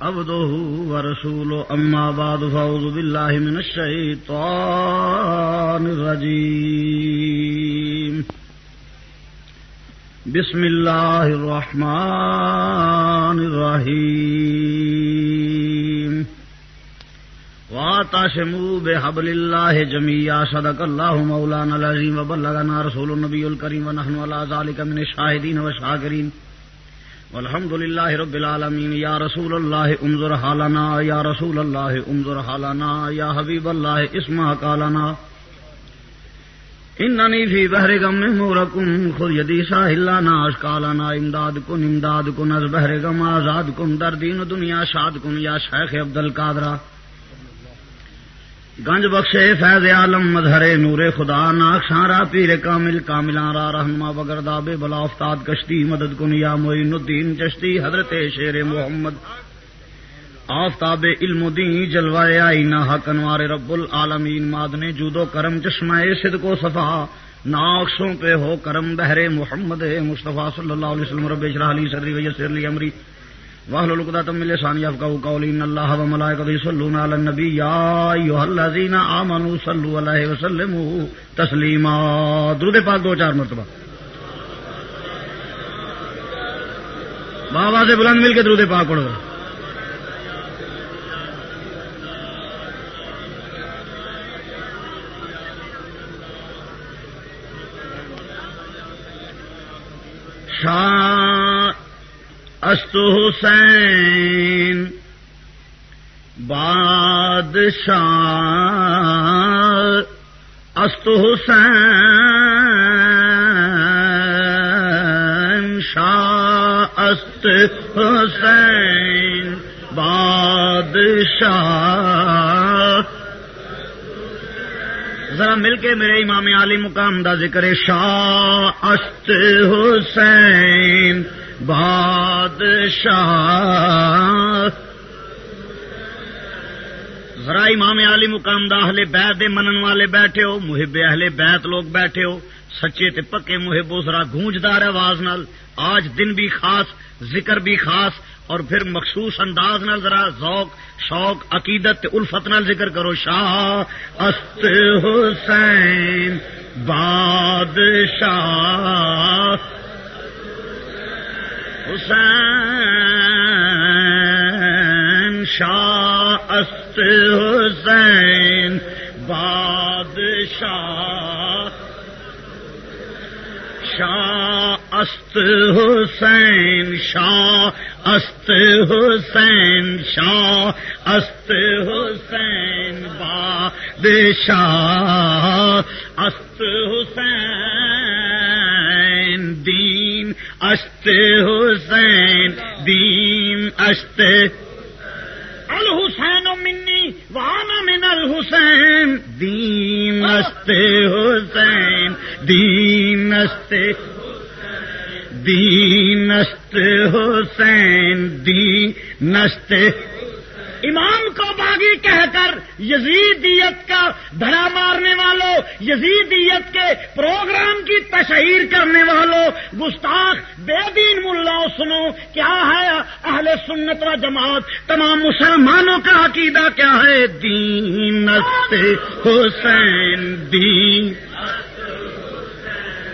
عبده ورسوله، أما بعد، فأعوذ بالله من الشيطان الرجيم. بسم الله الرحمن الرحيم. واعتصموا بحبل الله جميعا، صدق الله مولانا العظيم، وبلغنا رسول النبي الكريم، ونحن على ذلك من الشاهدين والشاكرين. والحمد لله رب العالمين يا رسول الله انظر حالنا يا رسول الله انظر حالنا يا حبيب الله اسمع قالنا انني في بحر غم موركم خذ يدي ساحلنا اشكالنا امداد کن امداد کن از بحر غم آزاد کن در دین دنیا شاد کن یا شیخ عبد القادر گنج بخشے فیض عالم، مظہر نور خدا، ناک شارا پیر کامل کاملا را رہنما بگردا بے بلا افتاد کشتی، مدد کن یا معین الدین چشتی، حضرت شیر محمد، آفتاب علم دین جلوائے آئی نہ کنوار رب العالمین مادنے جودو کرم، چشمہ صدق و صفا ناکشوں پہ ہو کرم، بہرے محمد مصطفیٰ صلی اللہ علیہ وسلم، رب اشرح لی صدری ویسر لی امری۔ واہل القدہ من لسان يفقهوا قولي ان الله وملائكته يصلون على النبي يا ايها الذين امنوا صلوا عليه وسلموا درود پاک دو چار مرتبہ۔ بابا سے بلند مل کے درود پاک پڑھو۔ شاہ است حسین، بادشاہ است حسین، شاہ است حسین، بادشاہ۔ ذرا مل کے میرے امام علی مقام دا ذکر شاہ است حسین بادشاہ۔ ذرا امام علی مقام دا اہل بیت دے منن والے بیٹھے ہو، محب اہل بیت لوگ بیٹھے ہو، سچے تے پکے محب ذرا گونجدار آواز نال۔ آج دن بھی خاص، ذکر بھی خاص، اور پھر مخصوص انداز نال ذرا ذوق، شوق، عقیدت تے الفت نال ذکر کرو۔ شاہ است حسین بادشاہ۔ حسین شاہ است حسین بادشاہ شاہ است حسین شاہ است حسین شاہ است حسین بادشاہ است حسین دین، اشت حسین، دین، اشت۔ الحسین منی وانا من الحسین۔ دین، اشت حسین، دین، اشت۔ دین، اشت حسین، دین، اشت۔ امام کو باغی کہہ کر یزیدیت کا دھڑا مارنے والوں یزیدیت کے پروگرام کی تشہیر کرنے والوں گستاخ بے دین ملا سنو کیا ہے اہل سنت و جماعت؟ تمام مسلمانوں کا عقیدہ کیا ہے؟ دین حسین دین۔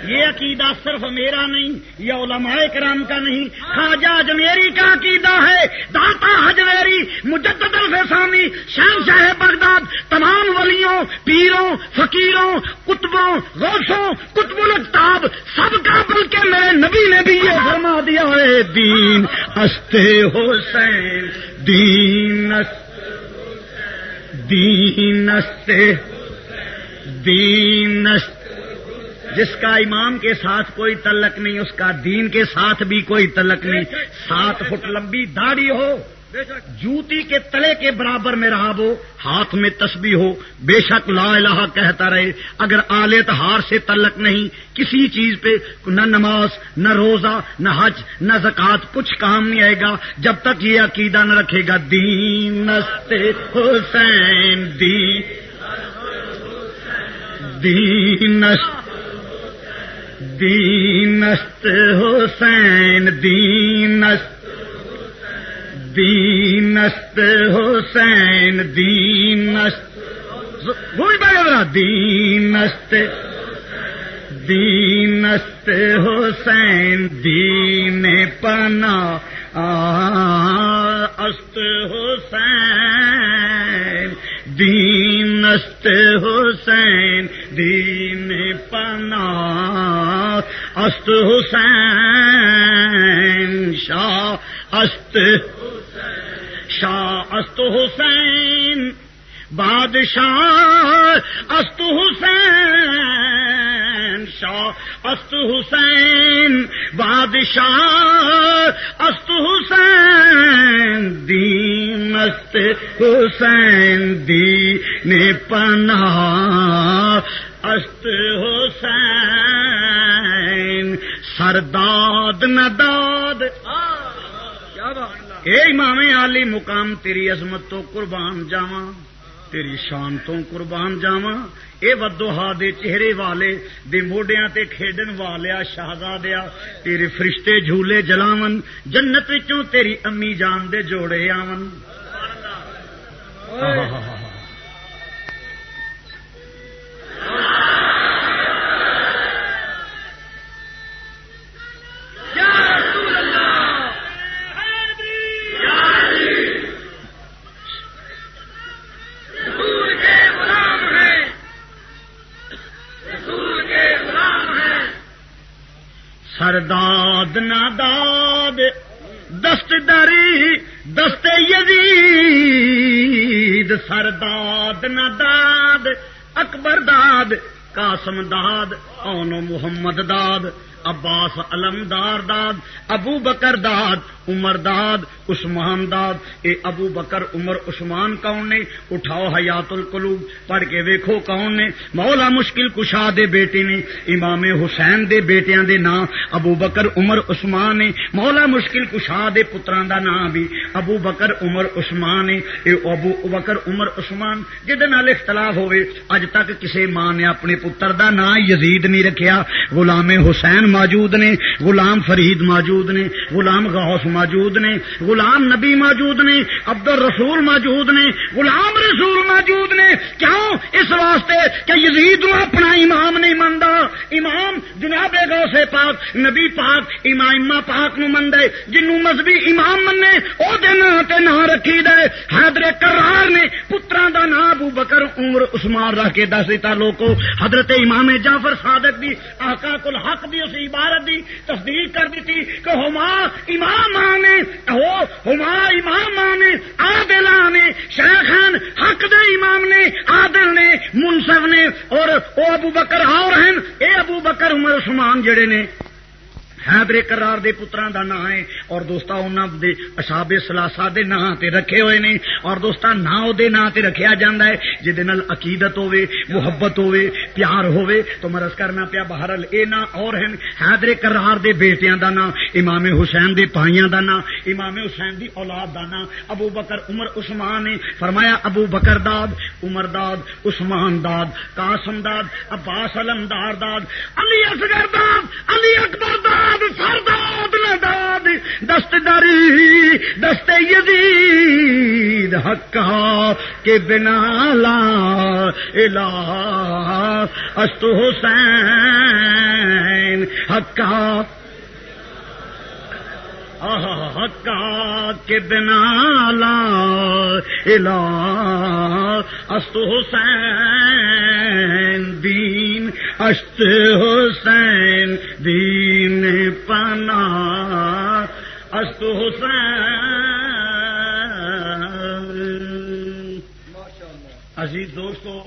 یہ عقیدہ صرف میرا نہیں، یہ علماء کرام کا نہیں۔ خواجہ اجمیری کا عقیدہ ہے داتا حجویری مجدد الفسانی شاہ شاہ بغداد، تمام ولیوں، پیروں، فقیروں، کتبوں، غوثوں کتب القتاب سب کا بلکہ میرے نبی نے بھی یہ فرما دیا ہے، دین استے حسین، دین دین استے دین استے جس کا امام کے ساتھ کوئی تلق نہیں، اس کا دین کے ساتھ بھی کوئی تلق نہیں۔ سات فٹ لمبی داڑھی ہو، جوتی کے تلے کے برابر میں رہا وہ، ہاتھ میں تسبیح ہو، بے شک لا الہ کہتا رہے۔ اگر آلے ہار سے تلق نہیں، کسی چیز پہ نہ نماز، نہ روزہ، نہ حج، نہ زکات کچھ کام نہیں آئے گا۔ جب تک یہ عقیدہ نہ رکھے گا، دین حسین، دین دین دینست حسین، دینست دینست حسین، دینست. بھول پائے دینست دینست حسین، دین پنا است حسین. دینست حسین دین پنا است حسین شاہ است شاہ است حسین بادشاہ است حسین شاہ است حسین بادشاہ است حسین دین است حسین دین پناہ است حسین سرداد نداد۔ اے امام علی مقام تیری عظمت تو قربان جاواں۔ تیری شان تو قربان جاوا اے ودوہا دے چہرے والے دے موڈیاں تے کھیڈن والیا شہزادیا تیرے فرشتے جھولے جلاون جنت وچوں تیری امی جان دے جوڑے آون۔ سرداد داد دست داری دست یزید سرداد ناداد اکبر داد قاسم داد اون محمد داد، عباس علمدار داد، ابو بکر داد، عمر داد، عثمان داد۔ اے ابو بکر، عمر، عثمان کون نے؟ اٹھاؤ حیات القلوب۔ پڑھ کے ویکھو کون نے؟ مولا مشکل کشا دے بیٹے نے، امام حسین دے بیٹیاں دے نام ابو بکر، عمر، عثمان نے۔ مولا مشکل کشا دے پتران دا نام بھی۔ ابو بکر، عمر، عثمان نے۔ اے ابو بکر، عمر، عثمان جہد نال اختلاف ہوئے اج تک کسے ماں نے اپنے پتر دا نام یزید نہیں رکھیا۔ غلام حسین موجود نے، غلام فرید موجود نے، غلام غوث موجود نے، غلام نبی موجود نے عبد الرسول موجود نے، غلام رسول موجود نے۔ کیوں؟ اس واسطے کہ یزید نو اپنا امام نہیں منتا امام جناب غوث پاک، نبی پاک امام پاک نو من دے جنو مذہبی امام منے، او دے نام تے نام رکھی دے حیدر کرار نے پترا دا نام ابو بکر، عمر، عثمان رکھ کے دس دیتا لوکو۔ حضرت امام جعفر صادق دی، آقا کل حق دی، اسی عبارت دی تصدیق کر دیتی کہ ہما امام آنے ہو ہما امام آنے آدل آنے شیخان، حق دے امام نے، عادل نے، منصف نے، اور او ابو بکر اور ہیں۔ اے ابو بکر، عمر، عثمان جڑے نے۔ حیدر کرار دے پتران دا نام ہے اور دوستا انہوں دے اشاب سلاسا دے نام تے رکھے ہوئے نے اور دوستا نا او دے نام تے رکھیا جاندا ہے جے نال عقیدت ہوے محبت ہوے پیار ہوے تو مرض کرنا پیا بہرل اے نا اور ہیں حیدر کرار دے بیٹیاں دا نام امام حسین دے پائیاں دا نام امام حسین دی اولاد دا نام ابو بکر عمر عثمان نے فرمایا ابو بکر داد عمر داد عثمان داد قاسم داد عباس علم دار داد علی اصغر داد علی اکبر داد سرداد نداد دست داری دست یزید حقا کے بنا لا الہ است حسین حقا کے بنا لا الہ است حسین دین اشت حسین دین پنا است حسین عزیز دوستو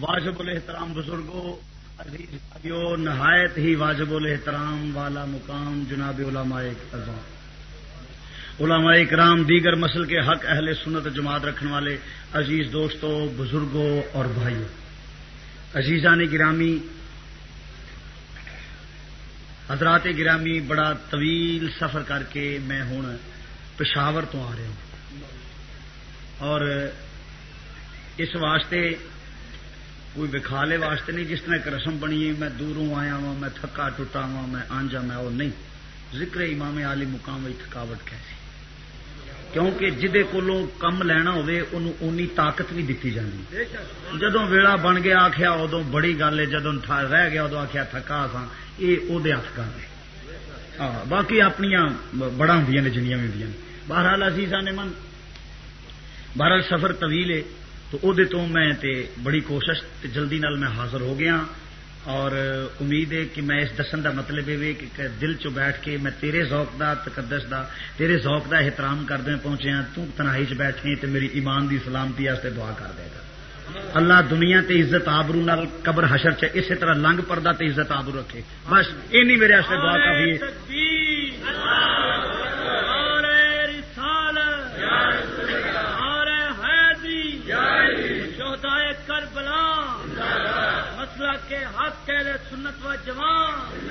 واجب الحترام بزرگوں عزیز بھائیو نہایت ہی واجب الحترام والا مقام جناب علماء اعظم علماء کرام دیگر مسل کے حق اہل سنت جماعت رکھنے والے عزیز دوستوں بزرگوں اور بھائیوں عزیزان گرامی، حضرات گرامی، بڑا طویل سفر کر کے میں ہوں، پشاور تو آ رہا ہوں۔ اور اس واسطے کوئی بکھالے واسطے نہیں، جس طرح ایک رسم بنی میں دوروں آیا وا میں تھکا ٹوٹا وا میں آنجا، میں وہ نہیں۔ ذکر امام علی مقام تھکاوٹ کیسی؟ کیونکہ جہے کو کم لینا ہونی طاقت بھی دیتی جاتی جدو ویلا بن گیا آخیا ادو بڑی گل ہے جدو رہ گیا ادو آخیا تھکا سا یہ وہ ہاتھ کر رہے ہاں باقی اپنی بڑا ہوں نے، جنیاں بھی ہوں بہرحال عزیزا نے من، بہرحال سفر طویل ہے، تو وہ تو میں تے بڑی کوشش تے جلدی نال میں حاضر ہو گیا۔ اور امید ہے کہ میں اس دسن دا مطلب یہ کہ دل چ بیٹھ کے میں تیرے ذوق دا تقدس دا تیرے ذوق دا احترام کردے پہنچے ہاں تو تنہائی چ بیٹھے تے میری ایمان دی سلامتی واسطے دعا کر دے گا اللہ دنیا تے عزت آبرو نال قبر حشر چ اسی طرح لنگ پردہ تے عزت آبرو رکھے بس یہ نہیں میرے دعا کافی ہے کے حق کہہ سنت و جوان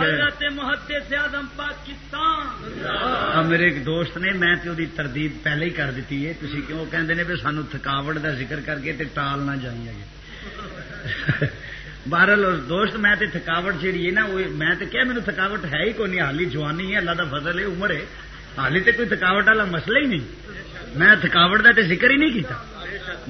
حضرت محدث اعظم پاکستان۔ میرے ایک دوست نے میں تے دی تردید پہلے ہی کر دیتی ہے۔ تھی کیوں کہندے نے بھی سانو تھکاوٹ دا ذکر کر کے تے ٹال نہ جائیں گے بہرحال دوست میں تے تھکاوٹ جیڑی ہے نا وہ میں تے کیا میرے تھکاوٹ ہے ہی کوئی نہیں حالی جوانی ہے اللہ دا فضل ہے عمر ہے۔ حالی تے کوئی تھکاوٹ والا مسئلہ ہی نہیں۔ میں تھکاوٹ دا تے ذکر ہی نہیں کیتا۔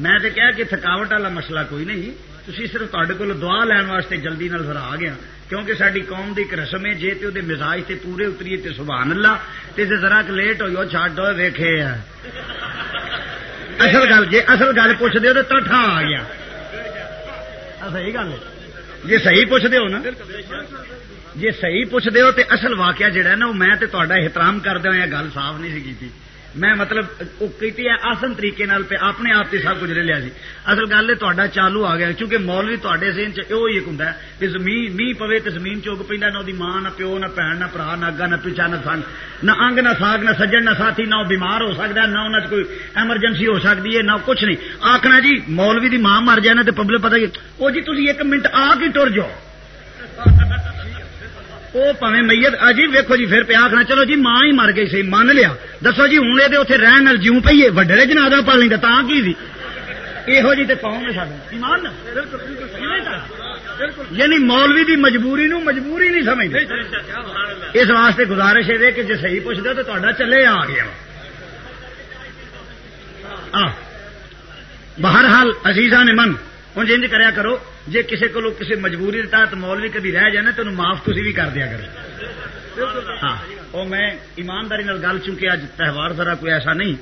میں تے کہا کہ تھکاوٹ والا مسئلہ کوئی نہیں۔ تھی صرف تے کو دعا لین واسطے جلدی نال پھر آ گیا کیونکہ ساری قوم کی ایک رسم ہے جی تو مزاج سے پورے اتریے تے سبحان اللہ تے ذرا لیٹ ہوئی چڈ ویخے اصل گل جی اصل گل پوچھ دو تو تٹھا آ گیا صحیح گل جی صحیح پوچھ دو نا جی صحیح پوچھ دو تو اصل واقعہ جہا نا وہ میں احترام کردہ گل صاف نہیں کی میں مطلب وہ کی آسن طریقے نال پہ اپنے آپ سے سب کچھ لے لیا سی اصل گل ہے چالو آ گیا، کیونکہ مولوی تے ذہن چ ایک ہوں کہ زمین می پوے تو زمین چوک پہ نہ وہ ماں، نہ پیو، نہ بھن نہ برا نہ اگا نہ پیچھا، نہ سن، نہ انگ، نہ ساگ، نہ سجن، نہ ساتھی، نہ وہ بیمار ہو سکتا ہے، نہ انہوں کوئی ایمرجنسی ہو سکتی ہے، نہ کچھ نہیں۔ آخنا جی مولوی دی ماں مر جائے نا تو پبلک پتا کہ وہ جی تھی ایک منٹ آ کے ٹر جاؤ۔ وہ پویں میت جی ویکو جی پھر پیا آخنا چلو جی ماں ہی مر گئی سی من لیا۔ دسو جی ہوں یہ اتنے رہن جیوں پیے وڈے جنازہ پال لیں تا کی سی یہو جی پاؤں گے سارے یعنی مولوی دی مجبوری نو مجبوری نہیں سمجھتے اس واسطے گزارش ہے کہ جی صحیح پوچھ دو تو تا چلے آ گیا۔ بہرحال عزیزا نے من ہوں جنج کریا کرو جی کسی کو کسی مجبوری تحت مولوی کبھی رہ جائے تو معاف تھی بھی کر دیا کرو ہاں وہ میں ایمانداری گل، چونکہ اج تہوار ذرا کوئی ایسا نہیں،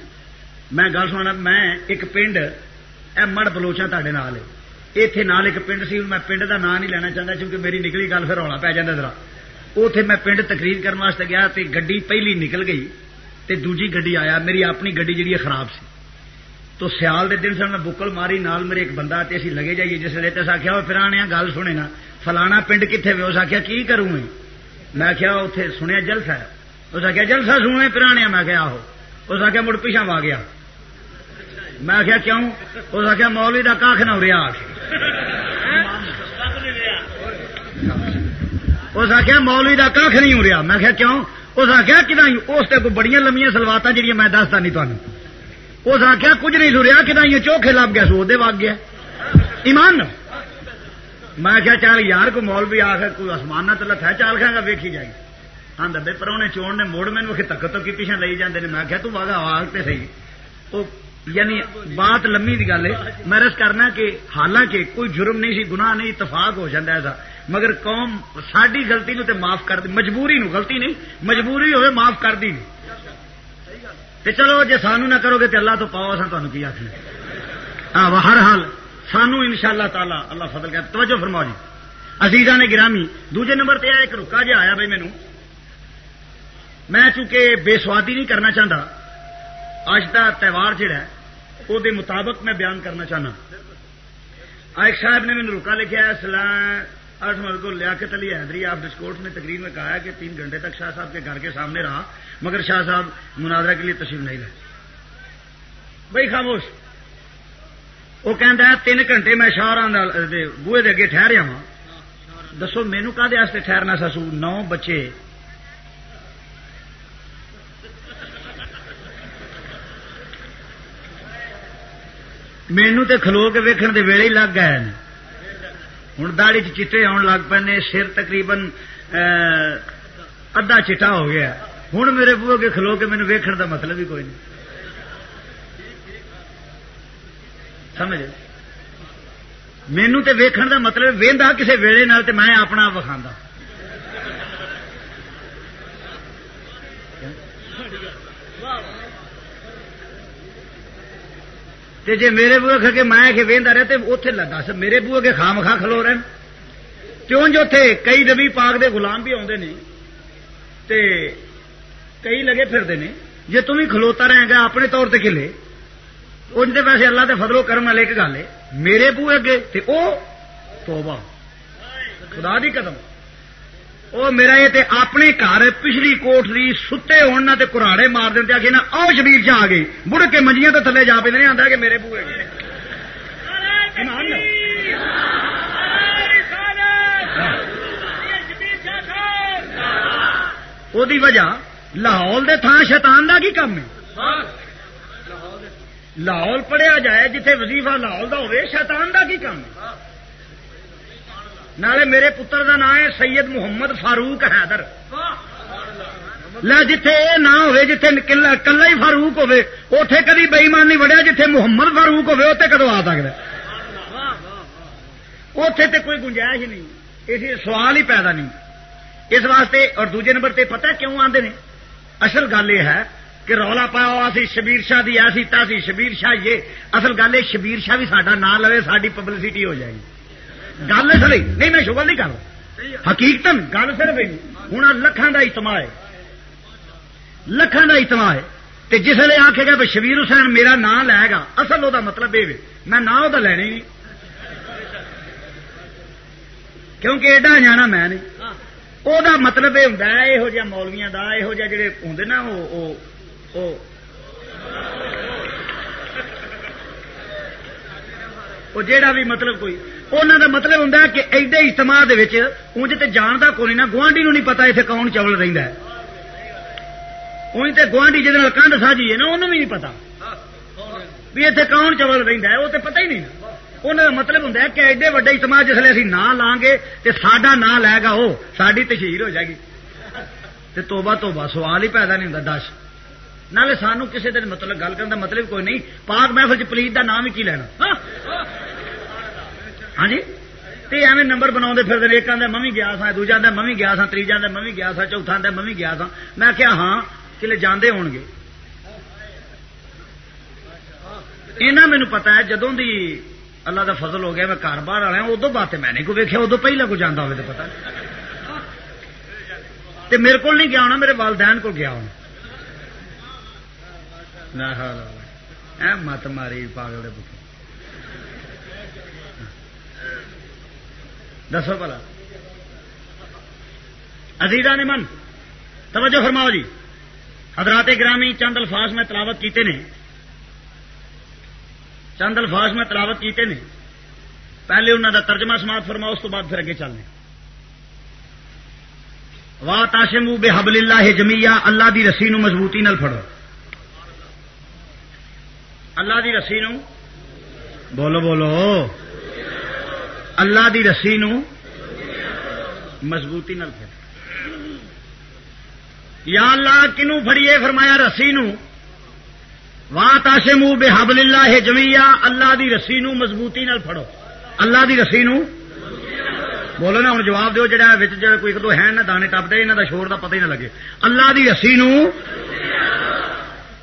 میں گل سنا میں ایک پنڈ، اے مڑ بلوچا تے نال اتے نال ایک پنڈ سی، میں پنڈ دا نام نہیں لینا چاہتا کیونکہ میری نکلی گل پھر رولا پی جا ذرا۔ اتے میں پنڈ تقریر کرنے گیا گڈی پہلی نکل گئی، تے دوجی گڈی آیا، میری اپنی گڈی جی خراب سی۔ تو سیال دے دن سن میں بکل ماری، نال میرے ایک بندہ تے اسی لگے جائیے، جس نے تس آخیا پھر آنے گل سنے نا، فلانا پنڈ کتنے وے؟ اس آخیا کی کروں میں؟ آخیا اتنے سنیا جلسہ ہے۔ اس آخیا جلسہ سنے پرانے میں آخیا آہو۔ اس آخیا مڑ پیچھا وا گیا۔ میں آخیا کیوں؟ اس آخیا مولوی کا کاخ نہ رہا اس آخیا مولوی کا کاخ نہیں ہو رہا میں آخیا کیوں؟ اس آخیا کہ اس کوئی بڑی لمیا سلوات جہیا میں دستا نہیں تمہیں اس آخیا کچھ نہیں سریا کہ یہ چوکھے لب گیا سو دے وگ گیا۔ ایمان میں کیا چل یار کو مول بھی آ کوئی آسمان تو لتھا چال کھا ویکھی جائے ہاں دبے پرونے چون نے موڑ مینو تک تو کی پیچھے لے جاتے میں کیا تو واگا آواز تے صحیح۔ تو یعنی بات لمبی گل ہے۔ میں رس کرنا کہ حالانکہ کوئی جرم نہیں سی، گناہ نہیں، اتفاق ہو جاتا ایسا۔ مگر قوم ساری گلتی نو تے معاف کر دی، مجبوری نو، غلطی نہیں، مجبوری ہوئے معاف کر دی۔ نہیں تے چلو جی سانو نہ کرو گے تو اللہ تو پاؤ اصل تمہیں کی آخری ہاں ہر حال سانو ان شاء اللہ تعالی اللہ فضل کر توجہ فرما جی۔ عزیزا نے گرامی، دوجے نمبر پہ ایک رکا جہا آیا بھائی مینو میں چونکہ بے سوادی نہیں کرنا چاہتا اج کا تہوار جہا وہ مطابق میں بیان کرنا چاہنا آئک صاحب نے مجھے رکا لکھا ہے آٹھ مرد کو لیاقت علی حیدری، آپ ڈسکورٹ میں تقریر میں کہا ہے کہ تین گھنٹے تک شاہ صاحب کے گھر کے سامنے رہا، مگر شاہ صاحب مناظرہ کے لیے تشریف نہیں رہے بھائی خاموش، وہ کہہ تین گھنٹے میں شاہ بوے دے اگے ٹھہریا وا دسو مینو کہ ٹھہرنا سسو نو بچے۔ مینو تے کھلو کے ویکن دے ویلے ہی لگ گئے ہوں داڑی چیٹے آن لگ پے سر تقریباً ادھا چٹا ہو گیا۔ ہوں میرے بو کے کھلو کے مینو ویکھن کا مطلب ہی کوئی نہیں۔ سمجھ؟ مینو تے ویکھن کا مطلب وہدا کسی ویلے میں اپنا وکھا جی میرے بوے کھے میں وہدا رہا تو اتنے دس، میرے بوے کے خام خا کھلو رہے کیوں جو تھے کئی نبی پاک دے غلام بھی آتے ہیں تے کئی لگے پھرتے ہیں جی تم ہی کھلوتا رہے گا اپنے طور سے کھلے۔ ان کے ویسے اللہ کے فضلو کرم والے ایک گل ہے، میرے بوے اگے تے او توبہ۔ خدا دی قدم۔ او میرا یہ تے اپنے گھر پچھلی کوٹری ستے ہونا تے کراڑے مار دیں آگے نا او شبیر چ آ گئی بڑھ کے منجیاں تو تھلے جا پہ آتا کہ میرے بوے وہ وجہ لاہور دے تھان شیطان دا کی کم ہے لاہور پڑھیا جائے جتھے وظیفہ لاہور دا ہوئے شیطان دا کی کم ہے نالے میرے پتر دا نام ہے سید محمد فاروق حیدر۔ جتھے یہ نہ ہوئے، جتھے کلا ہی فاروق ہوئے اتے کدی بئیمان نہیں بڑھیا جتھے محمد فاروق ہوئے اتنے کدو آ سکتا اتے تو کوئی گنجائش ہی نہیں، اس سوال ہی پیدا نہیں۔ اس واسطے، اور دوجے نمبر تے پتہ کیوں آتے ہیں اصل گل یہ ہے کہ رولا پایا ہوا سی شبیر شاہ دی ایسی سی شبیر شاہ یہ۔ اصل گل ہے شبیر شاہ بھی ساڈا نام لے ساری پبلسٹی ہو جائے گی۔ گل لیے نہیں میں شکر نہیں کر حقیقت گل صرف ہوں لکھان کا اجتماع ہے لکھان کا اجتماع ہے تے جس ویلے آخے گا شبیر حسین میرا نام لے گا اصل وہ مطلب یہ میں نہ وہ لینا ہی نہیں کیونکہ ایڈا جانا میں نہیں وہ مطلب یہ ہوں یہو جہ مولویا کا یہو جہ جڑے ہوں نا وہ جیڑا بھی مطلب کوئی انہوں کا مطلب ہوں کہ ایڈے اجتماع انج تے جانتا کوئی نہ گوانڈی نو نہیں پتا اتنے کون چول رہا انج تے گوانڈی جہد کنڈ ساجی ہے نا انہوں بھی نہیں پتا بھی اتنے کون چول رہا ہے وہ تو پتا ہی نہیں انہوں کا مطلب ہوں کہ ایڈے وڈے اجتماع جسے اسی نہ لاں گے تو سڈا نام لے گا وہ ساری تشہیر ہو جائے گی توبہ توبہ سوال ہی پیدا نہیں ہوتا دس نالے سانو کسی دن مطلب گل کرنے کا مطلب کوئی نہیں پاک محفل چ پلیت کا نام ہی کی لینا ہاں جی؟ ایویں نمبر بنا پھر ایک آدھا ممی گیا سا دوجا آدھا ممی گیا سا تیجا آدھا ممی گیا سا چوتھا آدھا ممی گیا سا میں کیا ہاں کلے جانے ہو گے یہاں مینو پتا ہے، جدوں دی اللہ دا فضل ہو گیا، میں کار باہر والا ادو بات میں نہیں کو ویکیا ادو پہلے کو جانا ہو پتا میرے کو نہیں گیا ہونا، میرے والدین کو گیا ہونا۔ مت ماری پاگل دسو پلا۔ ازیزا نے من، توجہ فرماؤ جی۔ حضرات گرامی چند الفاظ میں تلاوت کیتے نے۔ چند الفاظ میں تلاوت کیتے نے۔ پہلے انہوں کا ترجمہ سماعت فرماؤ، اس بعد پھر اگے چلنے۔ واہ تاشم بے حبل اللہ جمیا اللہ دی رسی نو مضبوطی نال پڑو اللہ دی رسی نو۔ بولو بولو۔ اللہ دی رسی نو مضبوطی نال پھر یا اللہ کنو فڑیے فرمایا رسی نو؟ واہ تاشے منہ بے حبل اللہ ہے جمیا اللہ دی رسی نو مضبوطی نال پھڑو۔ اللہ دی رسی نو؟ بولو نا ہوں جواب دو جہاں کوئی ایک دو ہے نا دانے ٹپ دے یہاں کا شور کا پتہ ہی نہ لگے۔ اللہ دی رسی نو؟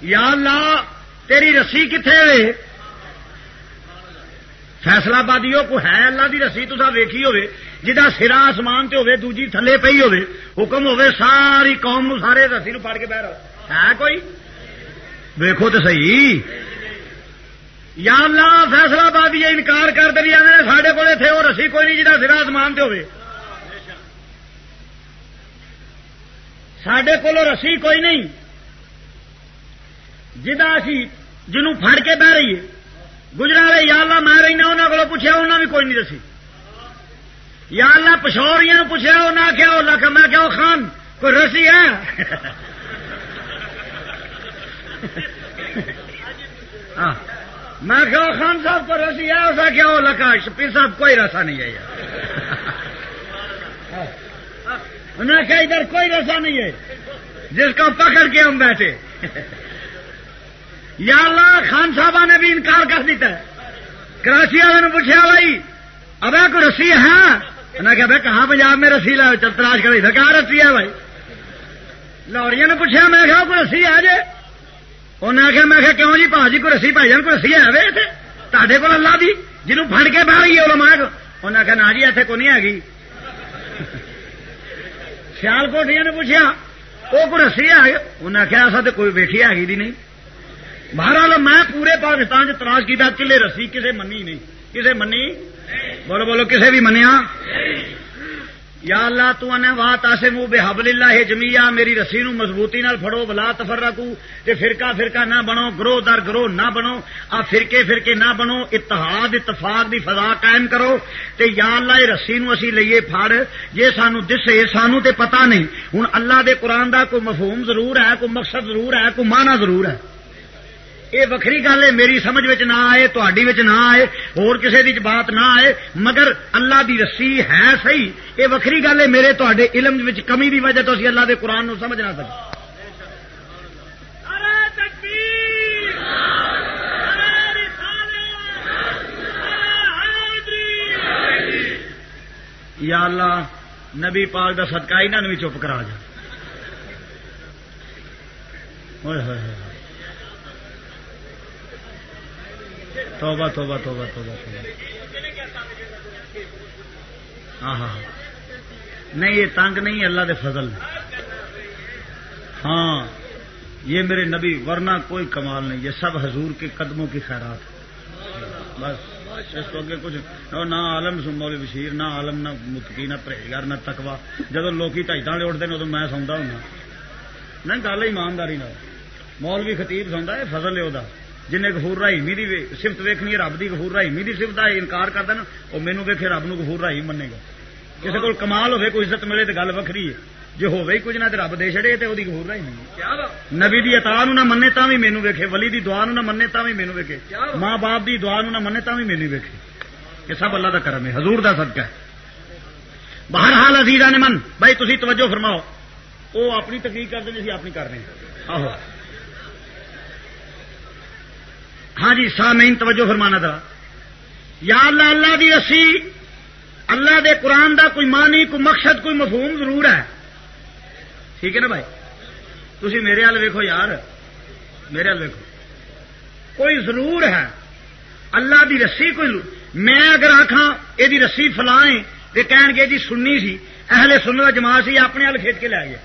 یا اللہ، تیری رسی کتنے فیصلہ بادی کو ہے اللہ دی رسی، تو ویکھی ہوے جا سرا آسمان سے ہوے دوجی تھلے پی ہوے حکم ہوے ساری قوم نو سارے رسی نو پڑ کے بہ رہا ہے کوئی؟ ویکو تو صحیح۔ یا اللہ، فیصلہ بادی انکار کر دیا سارے کو تھے وہ رسی کوئی نہیں جا سرا آسمان سے ہوے سڈے کو رسی کوئی نہیں۔ جا اسی جنوں فڑ کے بہ رہی ہے گجرا یا اللہ میں رہنا انہوں کو پوچھا انہوں بھی کوئی نہیں دسی۔ یا اللہ پچھوڑیاں پوچھا انہیں آخیا وہ لکھ، میں کیا خان، کوئی رسی ہے؟ ہاں۔ میں کہ خان صاحب کو رسی ہے؟ اس کیا وہ لکھا پیر صاحب، کوئی رسا نہیں ہے یار۔ انہیں کہا ادھر کوئی رسا نہیں ہے، جس کو پکڑ کے ہم بیٹھے۔ یا اللہ خان صاحب نے بھی انکار کر دیتا ہے۔ کراچی والے نے پوچھا، بھائی اب کوئی رسی ہے؟ ہاں؟ نہ کہ بھائی، کہاں پنجاب میں رسی لا چل تلاش کر کہاں رسی ہے بھائی؟ لاہوریے نے پوچھا، میں کہا کوئی رسی ہے جی انہیں آخیا میں کہ کیوں جی؟ پا جی کوئی رسی پائی جان، کوئی رسی ہے وے تے کو اللہ دی جنوب فٹ کے باہر گئی وہ ماگ انہیں آخیا نہ جی اتنے کو نہیں ہے سیال کوٹیا نے پوچھا، وہ کوئی رسی ہے انہیں آخیا ایسا تو کوئی بیٹھی ہے گی نہیں۔ بہرحال میں پورے پاکستان سے تلاش کیا کلے رسی کسے منی نہیں۔ کسے منی؟ بولو بولو، کسے بھی منیا؟ یا اللہ، تو نے واہ تاسے منہ بے حبل اللہ جمیا میری رسی نو مضبوطی نال پھڑو بلا تفر رکھو تے فرقہ فرقہ نہ بنو، گروہ در گروہ نہ بنو، آ فرقے فرقے نہ بنو، اتحاد، اتفاق دی فضا قائم کرو۔ تے یا اللہ، یہ رسی نو اسی لئیے پھڑ جے سانو دسے سانو تے پتہ نہیں۔ ہن اللہ دے قرآن دا کوئی مفہوم ضرور ہے، کوئی مقصد ضرور ہے، کوئی معنی ضرور ہے۔ یہ وکری گل ہے میری سمجھ نہ آئے تھی نہ آئے اور کسی بات نہ آئے مگر اللہ دی رسی ہے صحیح یہ وکری گل ہے میرے تے علم کمی دی وجہ تو اللہ دے قرآن نو سمجھ نہ سکے یا اللہ نبی پاک کا سدکا انہوں بھی چپ کرا جا ہوئے ہوئے ہوئے توبہ توبہ توبہ توبہ توبہ۔ ہاں ہاں, ہاں۔ نہیں، یہ تنگ نہیں اللہ دے فضل ہاں یہ میرے نبی، ورنہ کوئی کمال نہیں۔ یہ سب حضور کے قدموں کی خیرات بس، اس کو اگے کچھ نہ عالم مول بشیر، نہ عالم، نہ متقی، نہ پرہیزگار، نہ تکوا جب لوگ ٹائٹان والے اٹھتے ہیں ادو میں سوندا ہوں نہیں، گل ایمانداری مول بھی خطیب سوندا ہے، فضل ہے وہ جن گفور رحیمی کی سفت ویکنی رب کی گفور رحیمی کی سفت کا انکار کرتا نا وہ مینو ویکے رب نو گفور رحیم منے گا۔ کسی کو کمال ہوے کوئی عزت ملے تو گل وکری ہے۔ جی ہوے کچھ نہ رب دے چڑے تو وہ گفور رحیمی نبی دی اتا نہ منے تا بھی مینو ویکے ولی دی دعا نہ منے تا بھی مینو ویکے ماں باپ دی دعا نہ منے تا بھی مینو ویکے یہ سب اللہ کا کرم ہے حضور دا صدقہ ہے۔ بہرحال عزیزہ نے من بھائی تھی توجہ فرماؤ۔ وہ اپنی تقریر کرتے ہیں اپنی کر رہے ہیں۔ آہو۔ ہاں جی سامعین توجہ فرمانا تھا یا اللہ اللہ دی رسی اللہ دے قرآن دا کوئی معنی، کوئی مقصد، کوئی مفہوم ضرور ہے۔ ٹھیک ہے نا بھائی؟ تھی میرے ہل ویکو یار، میرے ہل ویکو کوئی ضرور ہے۔ اللہ دی رسی کوئی میں اگر آخا یہ رسی فلائیں تو کہن گے جی سننی سی، اہل سننے کا جماعت سی، اپنے ہل کھیت کے لے گیا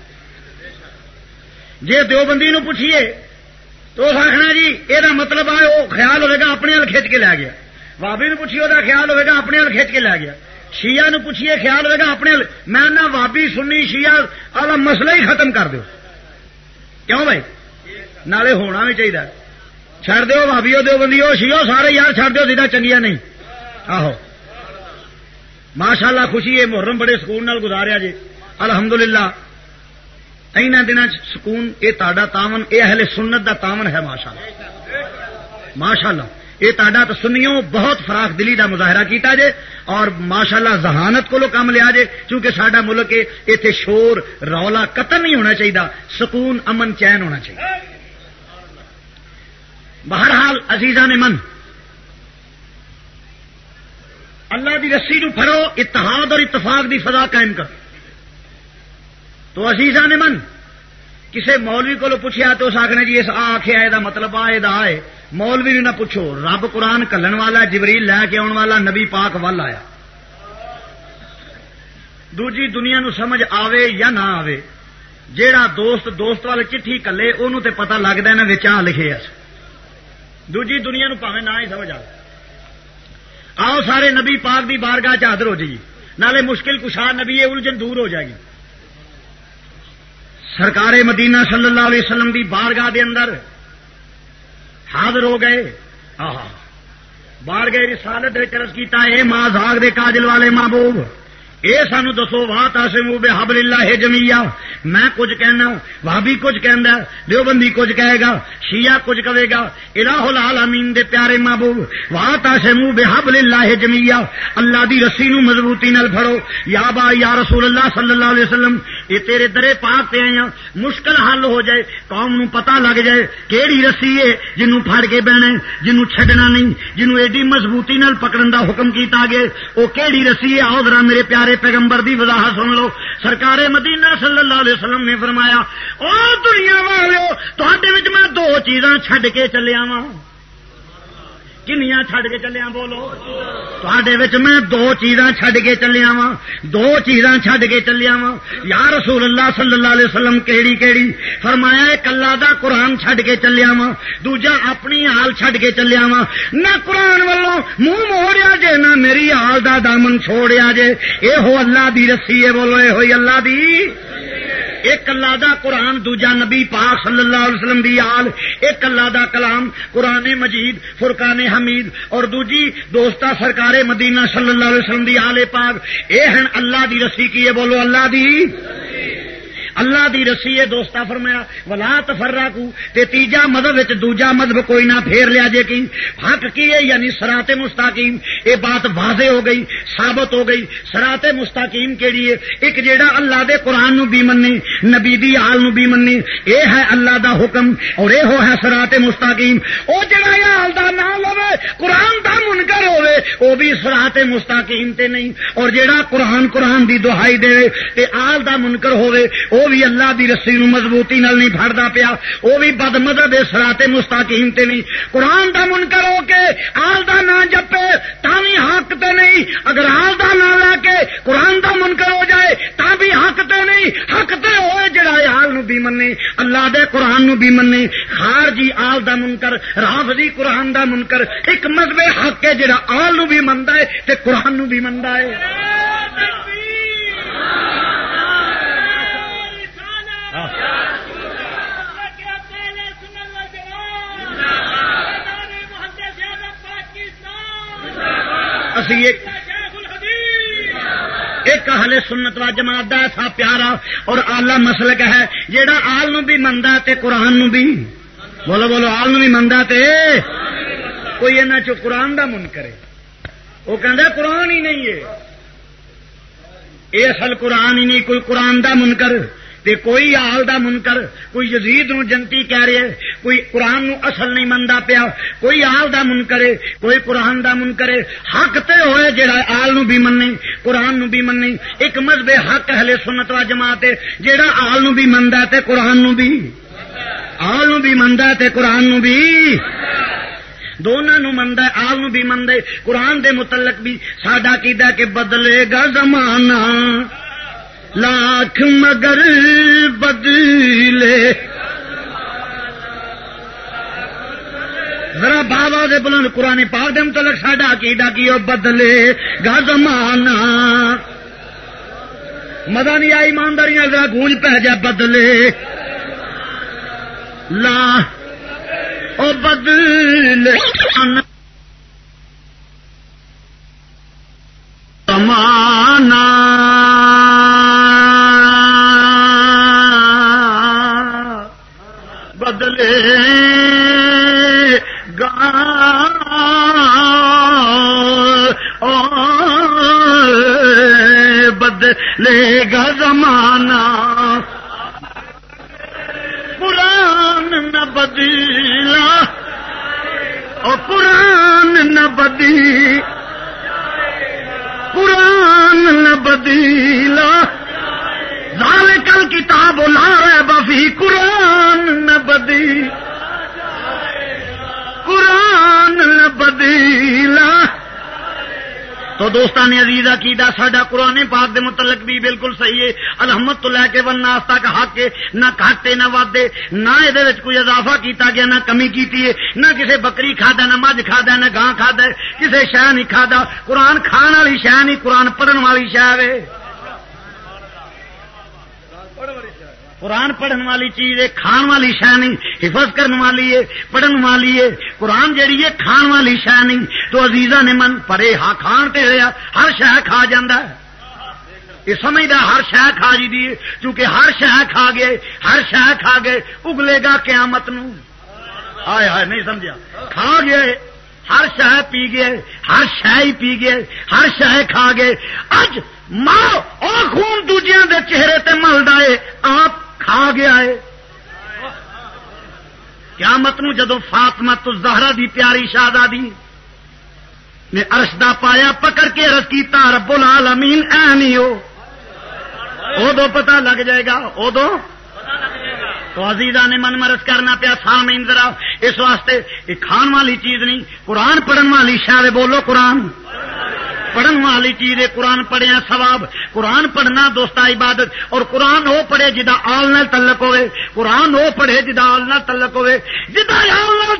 جی دو بندی نو پوچھیے تو اس آخنا جی یہ مطلب ہے وہ خیال ہوئے گا اپنے کھچ کے لے گیا۔ بابی پوچھیے وہ خیال ہوئے گا اپنے کھچ کے لے گیا۔ شیعہ نو پوچھیے خیال ہوئے گا اپنے میں نہ وابی سنی شیعہ والا مسئلہ ہی ختم کر دو کیوں بھائی؟ نالے ہونا بھی چاہیے چڑ دو بھابی دو بندی ہو شیو سارے یار چڑ دو سیدھا چنگیا نہیں۔ آہو۔ ماشاء اللہ خوشی ہے، محرم بڑے سکون گزاریا جی۔ الحمدللہ۔ دن سکون یہ تا تاون یہ اہل سنت دا تاون ہے ماشاء اللہ ماشاء اللہ یہ تا سنیوں بہت فراخ دلی دا مظاہرہ کیتا جے، اور ماشاء اللہ ذہانت کو کام لیا جے کیونکہ سڈا ملک اتنے شور، رولا قتل نہیں ہونا چاہیے سکون، امن، چین ہونا چاہیے بہرحال عزیزہ نے من، اللہ دی رسی نو پھڑو اتحاد اور اتفاق دی فضا قائم کر تو عزیزہ نے من کسی مولوی کو پوچھا تو اس آخنے جی اس آخیا یہ مطلب آ آئے۔ مولوی نہ پوچھو، رب قرآن کلن والا، جبریل لے کے آن والا، نبی پاک ول آیا۔ دوجی دنیا نو سمجھ آوے یا نہ آوے، جیڑا دوست دوست وال چٹھی کلے انہوں تے پتہ لگتا ہے وچا لکھے اس دوجی دنیا نو پاوے نہ ہی سمجھ آ آؤ سارے نبی پاک دی بارگاہ چادر ہو جائے گی نالے مشکل کشا نبی الجھن دور ہو جائے گی سرکار مدینہ صلی اللہ علیہ وسلم دی بارگاہ دے اندر حاضر ہو گئے۔ بار گئے رسالت چرس کیتا اے ماں زاگ دے کاجل والے محبوب۔ اے سانو دسو واہ تاسم بے حبل اللہ جمیا میں کچھ کہنا بھابی کچھ کہندا دیوبندی کچھ کہے گا، شیعہ کچھ کہے گا۔ الہ العالمین دے پیارے محبوب واہ تاشے منہ بے حبل اللہ جمیا اللہ دی رسی نو مضبوطی نال پھڑو۔ یا با یا رسول اللہ صلی اللہ علیہ وسلم یہ تیرے درے پاک تے آیا ہاں، مشکل حل ہو جائے، قوم نو پتہ لگ جائے کیڑی رسی ہے، جنوں پھڑ کے بہنا جنوں چھڈنا نہیں، جنوں ایڈی مضبوطی نال پکڑن دا حکم کیتا گیا او کیڑی رسی ہے، آؤ ذرا میرے پیارے پیغمبر دی وضاحت سن لو۔ سرکار مدینہ صلی اللہ علیہ وسلم نے فرمایا، او دنیا والو تے میں دو چیزاں چھڈ کے چلیا وا کنیا چھڈ کے چلیا بولو؟ تے میں دو چیزاں چھڈ کے چلیا وا دو چیزاں چھڈ کے چلیا وا یا رسول اللہ صلی اللہ علیہ وسلم کیڑی کیڑی؟ فرمایا کلا دا قرآن چھڈ کے چلیا وا دوجا اپنی حال چھڈ کے چلیا وا نہ قرآن والوں منہ موڑیا جے، نہ میری حال دا دامن چھوڑیا جے۔ اے ہو اللہ دی رسی ہے، بولو اے ہوئی اللہ دی۔ ایک اللہ دا قرآن، دوجا نبی پاک صلی اللہ علیہ وسلم دی آل ایک اللہ دا کلام قرآن مجید، فرقان حمید، اور دوجی دوستا سرکار مدینہ صلی اللہ علیہ وسلم دی آل پاک۔ اے ہیں اللہ دی رسی کی ہے بولو اللہ دی۔ اللہ دی رسی ہے، دوستا فرمایا، ولا تفرا کو تے تیجا مذہب دوجا مذہب کوئی نہ پھیر لیا جے کی حق کی ہے یعنی سرات مستقیم؟ اے بات واضح ہو گئی، ثابت ہو گئی۔ سرات مستقیم کیڑی ہے؟ ایک جیڑا اللہ دے قرآن نو بھی مننی نبی دی آل نو بھی مننی اے ہے اللہ دا حکم اور اے ہو ہے سرات مستقیم۔ او جڑا یا آل دا نہ لوے قرآن دا منکر ہوے او بھی سرات مستقیم تے نہیں۔ اور جیڑا قرآن قرآن دی دہائی دے، تے آل دا منکر ہوے او بھی اللہ دی رسی نو مضبوطی نال نہیں پھڑدا پیا وہ بھی بد مدد سراتے مستقیم تے نہیں۔ قرآن دا منکر ہو کے آل دا نام جپے تھی حق تے نہیں۔ اگر آل دا نام لا کے قرآن دا منکر ہو جائے تا بھی حق تے نہیں۔ حق تے ہوئے جڑا آل نو بھی مننے اللہ دے قرآن نو بھی مننے خارجی آل دا منکر رافضی جی قرآن دا منکر۔ ایک مذہب حق ہے جڑا آل نو بھی مندا ہے تے قرآن نو بھی مندا ہے۔ ایک اہل سنت و جماعت دا ایسا پیارا اور آلہ مسلک ہے، جیڑا آل نو بھی منتا تے قرآن نو بھی بولو بولو، آل نو بھی منتا تے کوئی اینا چو قرآن دا من کرے۔ وہ کہ قرآن ہی نہیں ہے۔ یہ اصل قرآن ہی نہیں، کوئی قرآن دا من کر۔ تے کوئی آل دا منکر، کوئی یزید نو جنتی کہہ رہے کوئی قرآن نو اصل نہیں منتا پیا، کوئی آل دا منکر ہے، کوئی قرآن دا منکر ہے۔ حق تے ہوئے جڑا آل نو بھی مننی قرآن نو بھی مننی ایک مذہب حق ہلے سنت و جماعت جیڑا آل نو بھی مندا تے قرآن نو بھی۔ آل نو بھی مندا تے قرآن نو بھی۔ دونوں نو مندا آل نو بھی مندے قرآن دے متعلق بھی ساڈا کیدا کہ بدلے گا زمانہ۔ لاکھ مگر بدلے۔ ذرا بابا دے بلند قرآن پاک دے متعلق ساڈا عقیدہ کی بدلے۔ گا زمانہ مزہ نہیں آئی ایمانداری ذرا گونج پہ جا بدلے۔ لا۔ او بدلے۔ زمانہ لے گا زمانہ۔ قرآن نہ بدلا اور قرآن نہ بدی قرآن نہ بدیلا۔ لال کل کتاب لا رہے بفی قرآن نہ بدی قرآن نہ بدیلا۔ تو دوستان عزیزہ، عقیدہ ساڈا قرآن پاک دے متعلق بھی بالکل صحیح ہے۔ الحمد تو لے کے ون ناستا حق ہے، نہ کھاٹے نہ وعدے، نہ یہ کوئی اضافہ کیتا گیا، نہ کمی کیتی ہے، نہ کسی بکری کھادا، نہ مجھ کھادا، نہ گاں کھادا کسی شہ نہیں کھادا۔ قرآن کھان والی شہ نہیں، قرآن پڑھن والی شہ ہے۔ قرآن پڑھن والی چیز ہے، کھان والی شہ نہیں حفظ کرنے والی ہے، پڑھن والی ہے۔ قرآن جہی ہے، کھان والی شہ نہیں تو عزیزا نے من پرے ہاں کھان تے رہا ہر شہ کھا جا یہ سمجھتا ہر شہ کھا جی چونکہ ہر شہ کھا گئے، ہر شہ کھا گئے، اگلے گا قیامت نو۔ آئے ہائے نہیں سمجھا کھا گئے، ہر شہ پی گئے، ہر شہ ہی پی گئے، ہر شہ کھا گئے۔ اج ماں اور خون دوجیا دے چہرے تے ملتا ہے، آپ کھا گیا ہے کیا مت جدو فاطمہ تو زہرا دی پیاری شہزادی نے ارشدہ پایا پکڑ کے رس کیتا رب العالمین، اے نہیں ہو ادو پتا لگ جائے گا ادو تو عزیزہ نے من مرض کرنا پیا سامین ذرا، اس واسطے یہ کھان والی چیز نہیں، قرآن پڑھن والی شاید بولو، قرآن۔ پڑھن والی چیز ہے، قرآن پڑھیا ثواب۔ قرآن پڑھنا دوست عبادت۔ اور قرآن وہ پڑھے جدا آل نال تلک ہوے قرآن وہ پڑھے جدا آل نال تلک ہوے جدا آل نال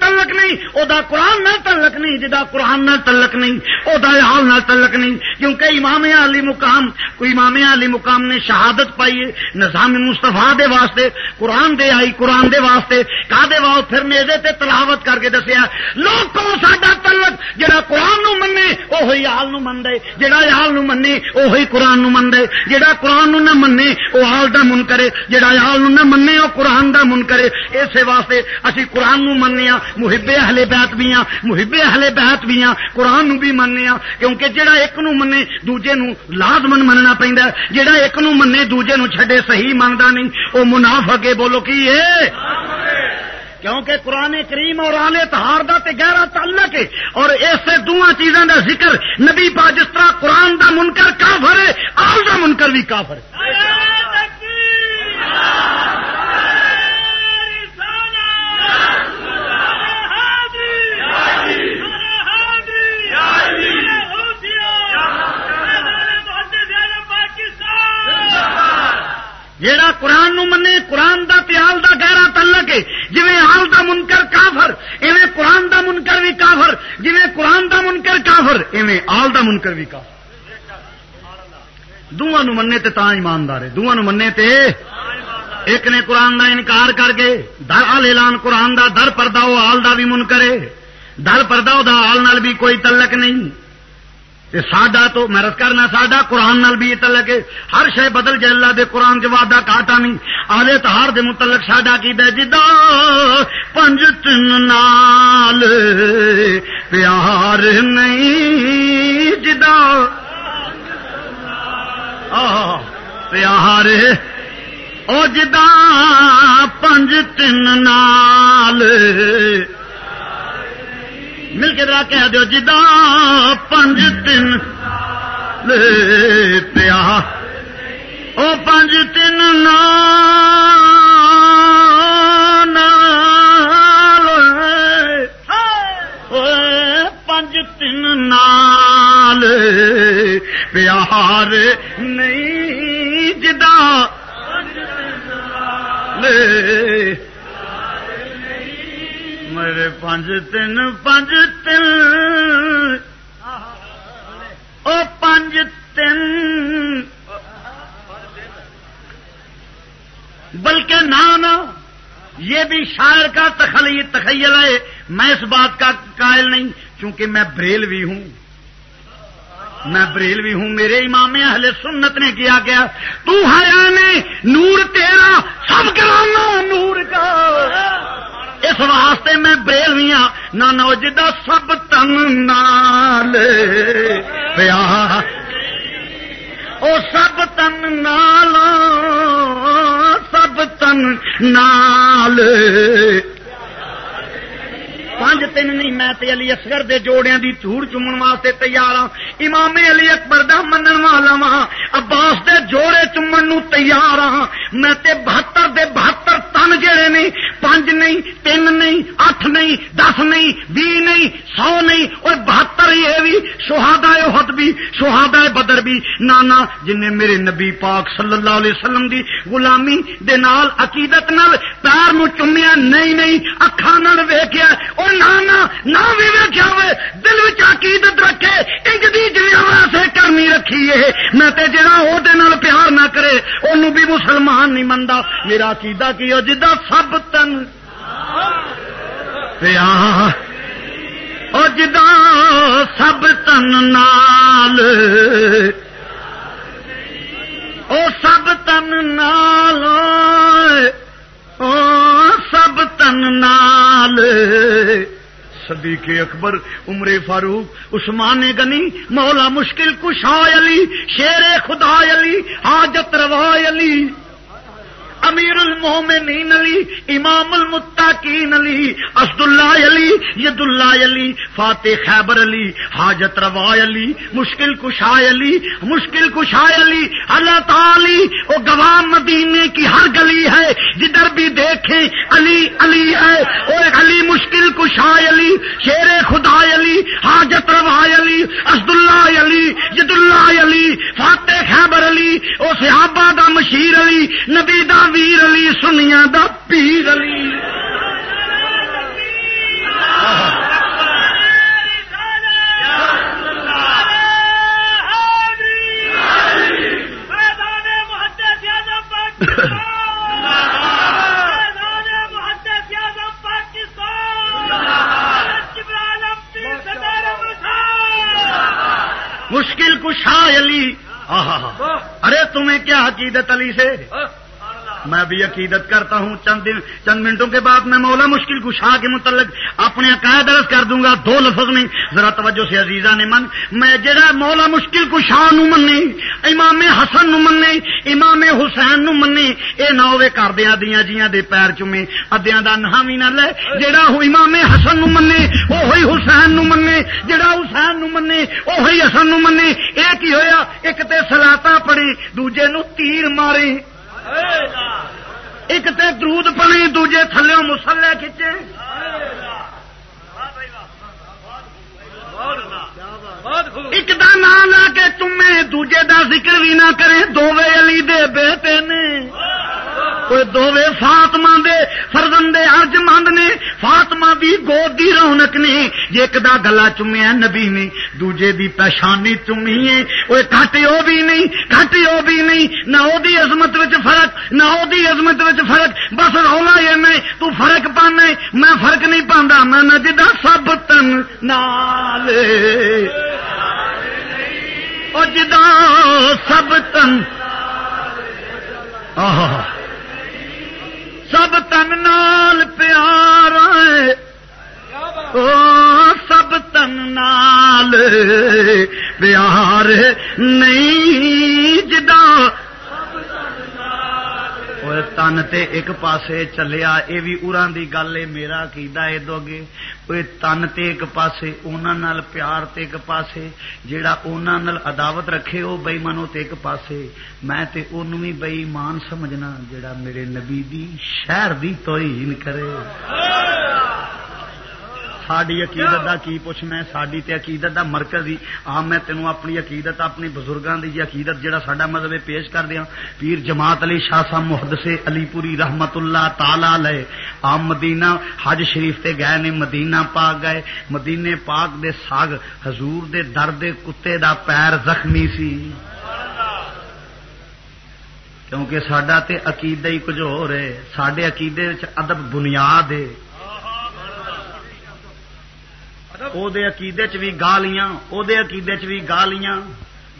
تلک نہیں او دا قرآن نال تلک نہیں جدا قرآن نال تلک نہیں او دا آل نال تلک نہیں۔ کیونکہ امام علی مقام کوئی امام علی مقام نے شہادت پائی ہے، نظام مستفا دے واسطے، قرآن دے آئی، قرآن دے واسطے۔ کا دے واؤ؟ پھر میزے تے تلاوت کر کے دسیا لوگ کو ساڈا تلک جڑا قرآن نو منے وہ آل نو من دے جڑا آل نو منے وہی قرآن نو من دے جڑا قرآن نو نہ منے وہ آل دا من کرے۔ جڑا آل نو نہ منے وہ قرآن دا من کرے۔ اسے واسطے اسی قرآن نو مننے محب اہل بیت بھی ہاں محب اہل بیت بھی ہاں قرآن نو بھی مننے ہاں کیونکہ جڑا ایک نو منے دوجے نو لازمن مننا پیندا جڑا ایک نو منے دوجے نو چھڈے صحیح منگدا نہیں۔ وہ منافق بولو کی ہے کیونکہ قرآن کریم اور آلے تہار کا گہرا تعلق ہے اور ایسے دونوں چیزوں کا ذکر نبی پا جس طرح قرآن کا منکر کافر ہے، آل کا منکر بھی کافر ہے۔ جیڑا قرآن نو منے قرآن دا پیال دا گہرا تعلق ہے۔ جی آل دا منکر کافر، ایویں قرآن دا منکر بھی کافر جی قرآن دا منکر کافر، ایویں آل دا منکر بھی کافر۔ دونوں منے تے تا ایماندار ہے۔ دونوں منے تے ایک نے قرآن دا انکار کر کے، در اعلان قرآن دا، در پردہ آل دا بھی منکر ہے۔ در پردہ دا آل نال بھی کوئی تعلق نہیں۔ ساڈا تو مرض کرنا ساڈا قرآن نال بھی تعلق ہے۔ ہر شے بدل جائے، اللہ دے قرآن کے وعدہ کاٹا نہیں۔ آلے تہار دے متعلق ساڈا کی دے جدا۔ پنج تن نال پیار نہیں جدا۔ پیار او جدا۔ پنج تن نال مل کے درا کہہ دو جدا جی پنج تین پیا۔ او پنج تین پنج تین نال پیار نہیں جدا۔ لے۔ میرے پانچ تین پانچ تین او پانچ تین بلکہ نام یہ بھی شاعر کا تخلی تخیل ہے میں اس بات کا قائل نہیں چونکہ میں بریل بھی ہوں میں بریل بھی ہوں میرے امام اہل سنت نے کیا گیا تو ہے نور تیرا سب کرانا نور کا اس واسطے میں بریل ہاں۔ نہ نو سب تن نال پیا۔ او سب تن نال سب تن نال۔ پانچ تین نہیں، میں تے علی اصغر دے جوڑیاں دی دھوڑ چومن واسطے تیار ہاں۔ امام علی اکبر دا منن والا وا عباس دے جوڑے چومن نو تیار ہاں۔ میں تے بہتر دے بہتر تن جڑے نہیں پانچ نہیں، تین نہیں، اٹھ نہیں، دس نہیں بھی نہیں، سو نہیں۔ اور بہتر یہ بھی سہادا احد بھی سہادا بدر بھی۔ نانا، جن نے میرے نبی پاک صلی اللہ علیہ وسلم دی غلامی دے نال، عقیدت نال، پیر نو چومیا، نہیں نہیں اکھا نال ویکھیا نہ بھی ویکیا ہوئے، دل عقیدت رکھے، انج دی جی ویسے کرنی رکھی ہے۔ میں تے جڑا وہ پیار نہ کرے انہوں بھی مسلمان نہیں منتا میرا عقیدہ کی ہو جدا سب تن۔ پیار۔ اور جدا سب تن نال۔ او سب تن نال۔ او سب تن نال۔ نال صدیق اکبر، عمر فاروق، عثمان گنی مولا مشکل کشا علی، شیر خدا علی، حاجت روا علی۔ امیر المومنین علی، امام المتقین علی اسد اللہ علی ید اللہ علی، فاتح خیبر علی، حاجت روا علی، مشکل کشا علی، مشکل کشا علی، اللہ تعالی، وہ گواہ مدینے کی ہر گلی ہے، جدھر بھی دیکھیں علی علی ہے وہ علی مشکل کشا علی، شیر خدا علی، حاجت روا علی اسد اللہ علی ید اللہ علی، فاتح خیبر علی وہ صحابہ دا مشیر علی، نبی دا ویر علی سنیا دا پیر علی۔ مشکل کشا علی۔ ارے تمہیں کیا حقیقت علی سے؟ میں بھی عقیدت کرتا ہوں۔ چند دن چند منٹوں کے بعد میں مولا مشکل کشا کے متعلق اپنے عقائد درج کر دوں گا۔ دو لفظ میں ذرا توجہ سے عزیزہ نے من میں جڑا مولا مشکل کشا نو مننے امام حسن نو مننے امام حسین نو مننے اے نہ ہوے کردیا دیا جیاں دے پیر چومے ادیاں دا نہ بھی نہ لے۔ جڑا امام حسن نو مننے اوہی حسین نو مننے جڑا حسین نو مننے اوہی حسن نو مننے اے کی ہویا؟ ایک تے سلاتا پڑی، دوجے نو تیر مارے ایک تے درود پڑی دوجے تھلے مسلے کھچے ایک دا نام لا کے تمہیں دوجے دا ذکر بھی نہ کریں دو علی دے بیٹے نے۔ کوئی دووے فاطمہ دے فرزندے ارج مند نے، فاطمہ دی گود دی رونق نے۔ جے ایک دا گلا چومیا نبی نے، دوجے دی پہچانی چومی ہے۔ وہ کٹ وہ بھی نہیں، کٹ وہ بھی نہیں۔ نہ وہ دی عظمت وچ فرق، نہ وہ دی عظمت وچ فرق۔ بس رولا یہ میں، تو فرق پانا میں فرق نہیں پاندا میں نہ جدا سب تن نال او سب تن۔ آہ سب تن نال پیار سب تن نال پیار نہیں جدا۔ تن تے ایک پاسے چلیا یہ بھی اران دی گل ہے میرا کیدا ہے دوگے کوئی تن تے ایک پاسے اونا نال پیار تے ایک پاسے جیڑا اونا نال عداوت رکھے او بے منو تے ایک پاسے میں تے اونوں بھی بے ایمان سمجھنا جیڑا میرے نبی دی شہر دی توہین کرے ساری عقیدت کا کی پوچھنا ساری تے عقیدت کا مرکز ہی آ میں تینوں اپنی عقیدت اپنی بزرگوں کی عقیدت جہاں سڈا مذہب پیش کر دیا پیر جماعت علی شاہ صاحب محد سے علی پوری رحمت اللہ تالا لے آم مدینہ حج شریف تے گئے نے مدینہ پاک گئے مدینے پاک دے ساگ حضور دے درد کتے دا پیر زخمی سی کیونکہ سڈا تے عقیدہ ہی کچھ ہو رہے سڈے عقیدے ادب بنیاد ہے عقیدے چ بھی گالیاں عقیدے چ بھی گالیاں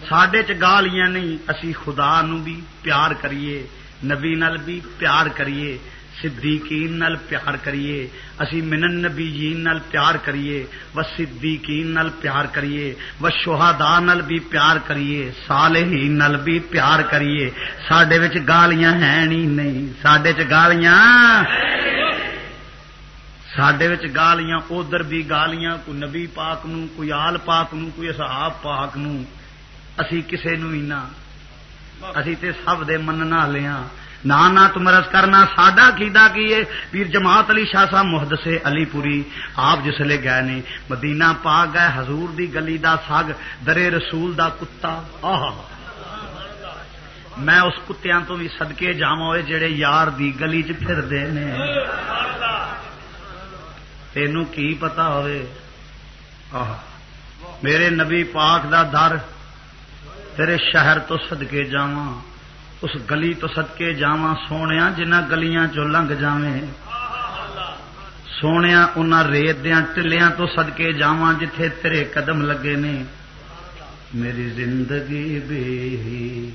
سڈے چ گالیاں نہیں اسی خدا نو بھی پیار کریے نبی نل بھی پیار کریے صدیقین نل پیار کریے اسی منن نبی جین نل پیار کریے و صدیقین نل پیار کریے و شہداء نل بھی پیار کریے صالحین نل بھی پیار کریے سڈے گالیاں ہیں نہیں سڈے چ گالیاں سڈے گالیاں ادھر بھی گالیاں کوئی نبی پاک نو کوئی آل پاک نو کوئی صحاب پاک نو اسی کسے نو ہی نہ اسی تے سب دے مننا لیا نہ نہ تمرس کرنا ساڈا کیدا کی ہے پیر جماعت علی شاہ صاحب محد سے علی پوری آپ جسلے گئے نے مدینہ پا گئے حضور دی گلی دا سگ درے رسول دا کتا آہ میں اس کتیاں تو بھی سدکے جاوا ہوئے جڑے یار دی گلی چ پھر دے نے تینوں کی پتا ہوئے؟ میرے نبی پاک دا در تیرے شہر تو سدکے جا اس گلی تو سدکے جا سونے جنہ گلیاں چو لنگ جاویں۔ سونے ان ریت دیا ٹلیاں تو سدکے جا جتھے تیرے قدم لگے نے۔ میری زندگی بھی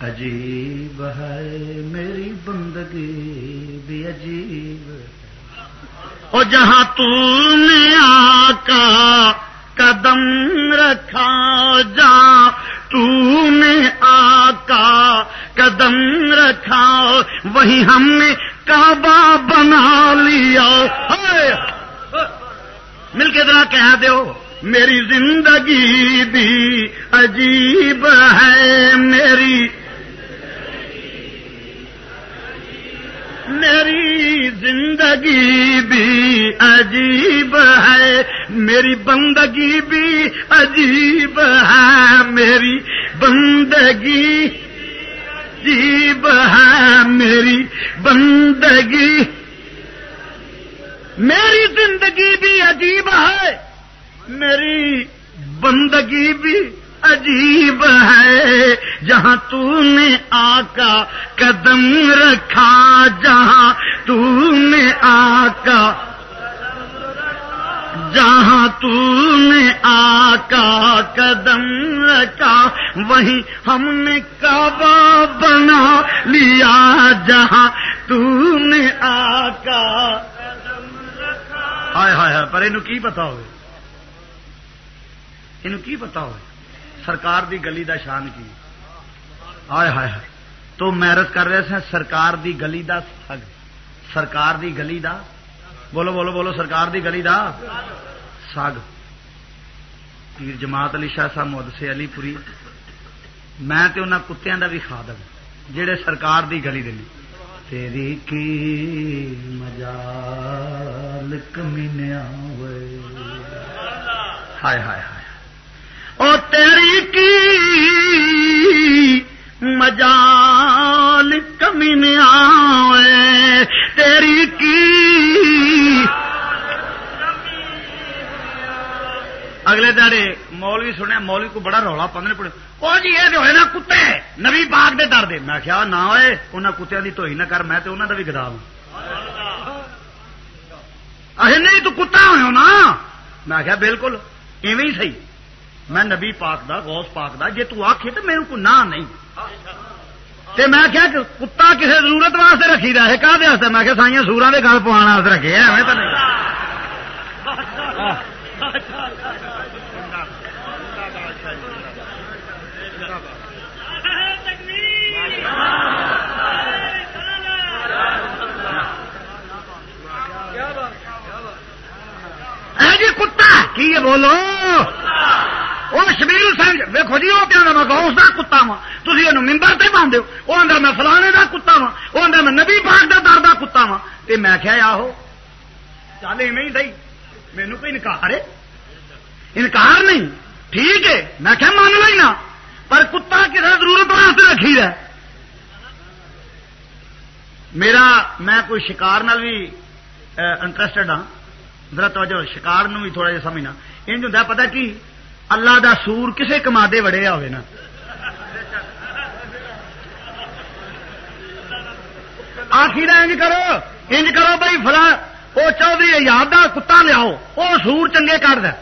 عجیب ہے، میری بندگی بھی عجیب۔ اور جہاں تو نے آقا قدم رکھا جا تو نے آقا قدم رکھا، وہی ہم نے کعبہ بنا لیا۔ مل کے ذرا کہہ دو، میری زندگی بھی عجیب ہے، میری میری زندگی بھی عجیب ہے، میری بندگی بھی عجیب ہے، میری بندگی عجیب ہے، میری بندگی، میری زندگی بھی عجیب ہے، میری بندگی بھی عجیب ہے، جہاں تو نے آقا قدم رکھا، جہاں تو نے آقا، جہاں تو نے آقا قدم رکھا، وہیں ہم نے کعبہ بنا لیا، جہاں تو نے آقا ہائے ہائے ہائے، پر یہ کی پتا ہو پتا ہو سرکار دی گلی دا شان کی۔ ہائے ہائے تو میرت کر رہے تھے سرکار دی گلی دا سگ۔ سرکار دی گلی دا۔ بولو بولو بولو، سرکار دی گلی دا سگ۔ پیر جماعت علی شاہ صاحب محد سے علی پوری۔ میں تے انہاں کتیاں دا بھی کھا دوں جہے سرکار دی گلی دلی تیری کی مجال کمینیا ہوئے ہائے ہائے ہائے۔ او تیری کی مجال کمینیا ہوئے تیری کی اگلے دہڑے مولوی سنیا، مولوی کو بڑا رولا پندرہ پڑے۔ وہ جی یہ ہوئے نا کتے، نبی باغ دے در دے۔ میں کیا نہ ہوئے انہیں کتیا کی دھوئی نہ کر، میں تو انہوں کا بھی گدا ہوں۔ اے نہیں، تو کتا ہو نا۔ میں کیا بالکل، ایویں ہی صحیح۔ میں نبی پاک دا، غوث پاک دا، جے تو آخے تو میرے کو نہ نہیں۔ تے میں کیا کتا کسی ضرورت واسطے رکھی رہا ہے کہ میں کیا سائیاں سورا کے گل پوانا رکھے ہیں، ایویں تو نہیں۔ جی کتا، کی بولو؟ وہ شبیر سنگھ جی, ویکو جی وہ کہنا میں گوس کا کتا وا تھی یہ ممبر سے پاندے وہ آدھا میں فلانے کا کتا وا وہ آدھا میں نبی پاک کا در کا کتا وا یہ میں کیا آہو چل ایویں سی مینو کوئی انکار ہے؟ انکار نہیں۔ ٹھیک ہے۔ میں کیا مان لینا پر کتا کسی ضرورت واسطے رکھی ہے میرا، میں کوئی شکار نال بھی انٹرسٹڈ ہاں۔ ذرا توجہ، شکار نو بھی تھوڑا جہا سمجھنا۔ انج ہوں پتا کی اللہ دا سور کسے کما دے وڑیا ہوئے نا۔ آخر انج کرو انج کرو بھائی فلا وہ چودھری یاد کا کتا لیاؤ وہ سور چنگے کر دے۔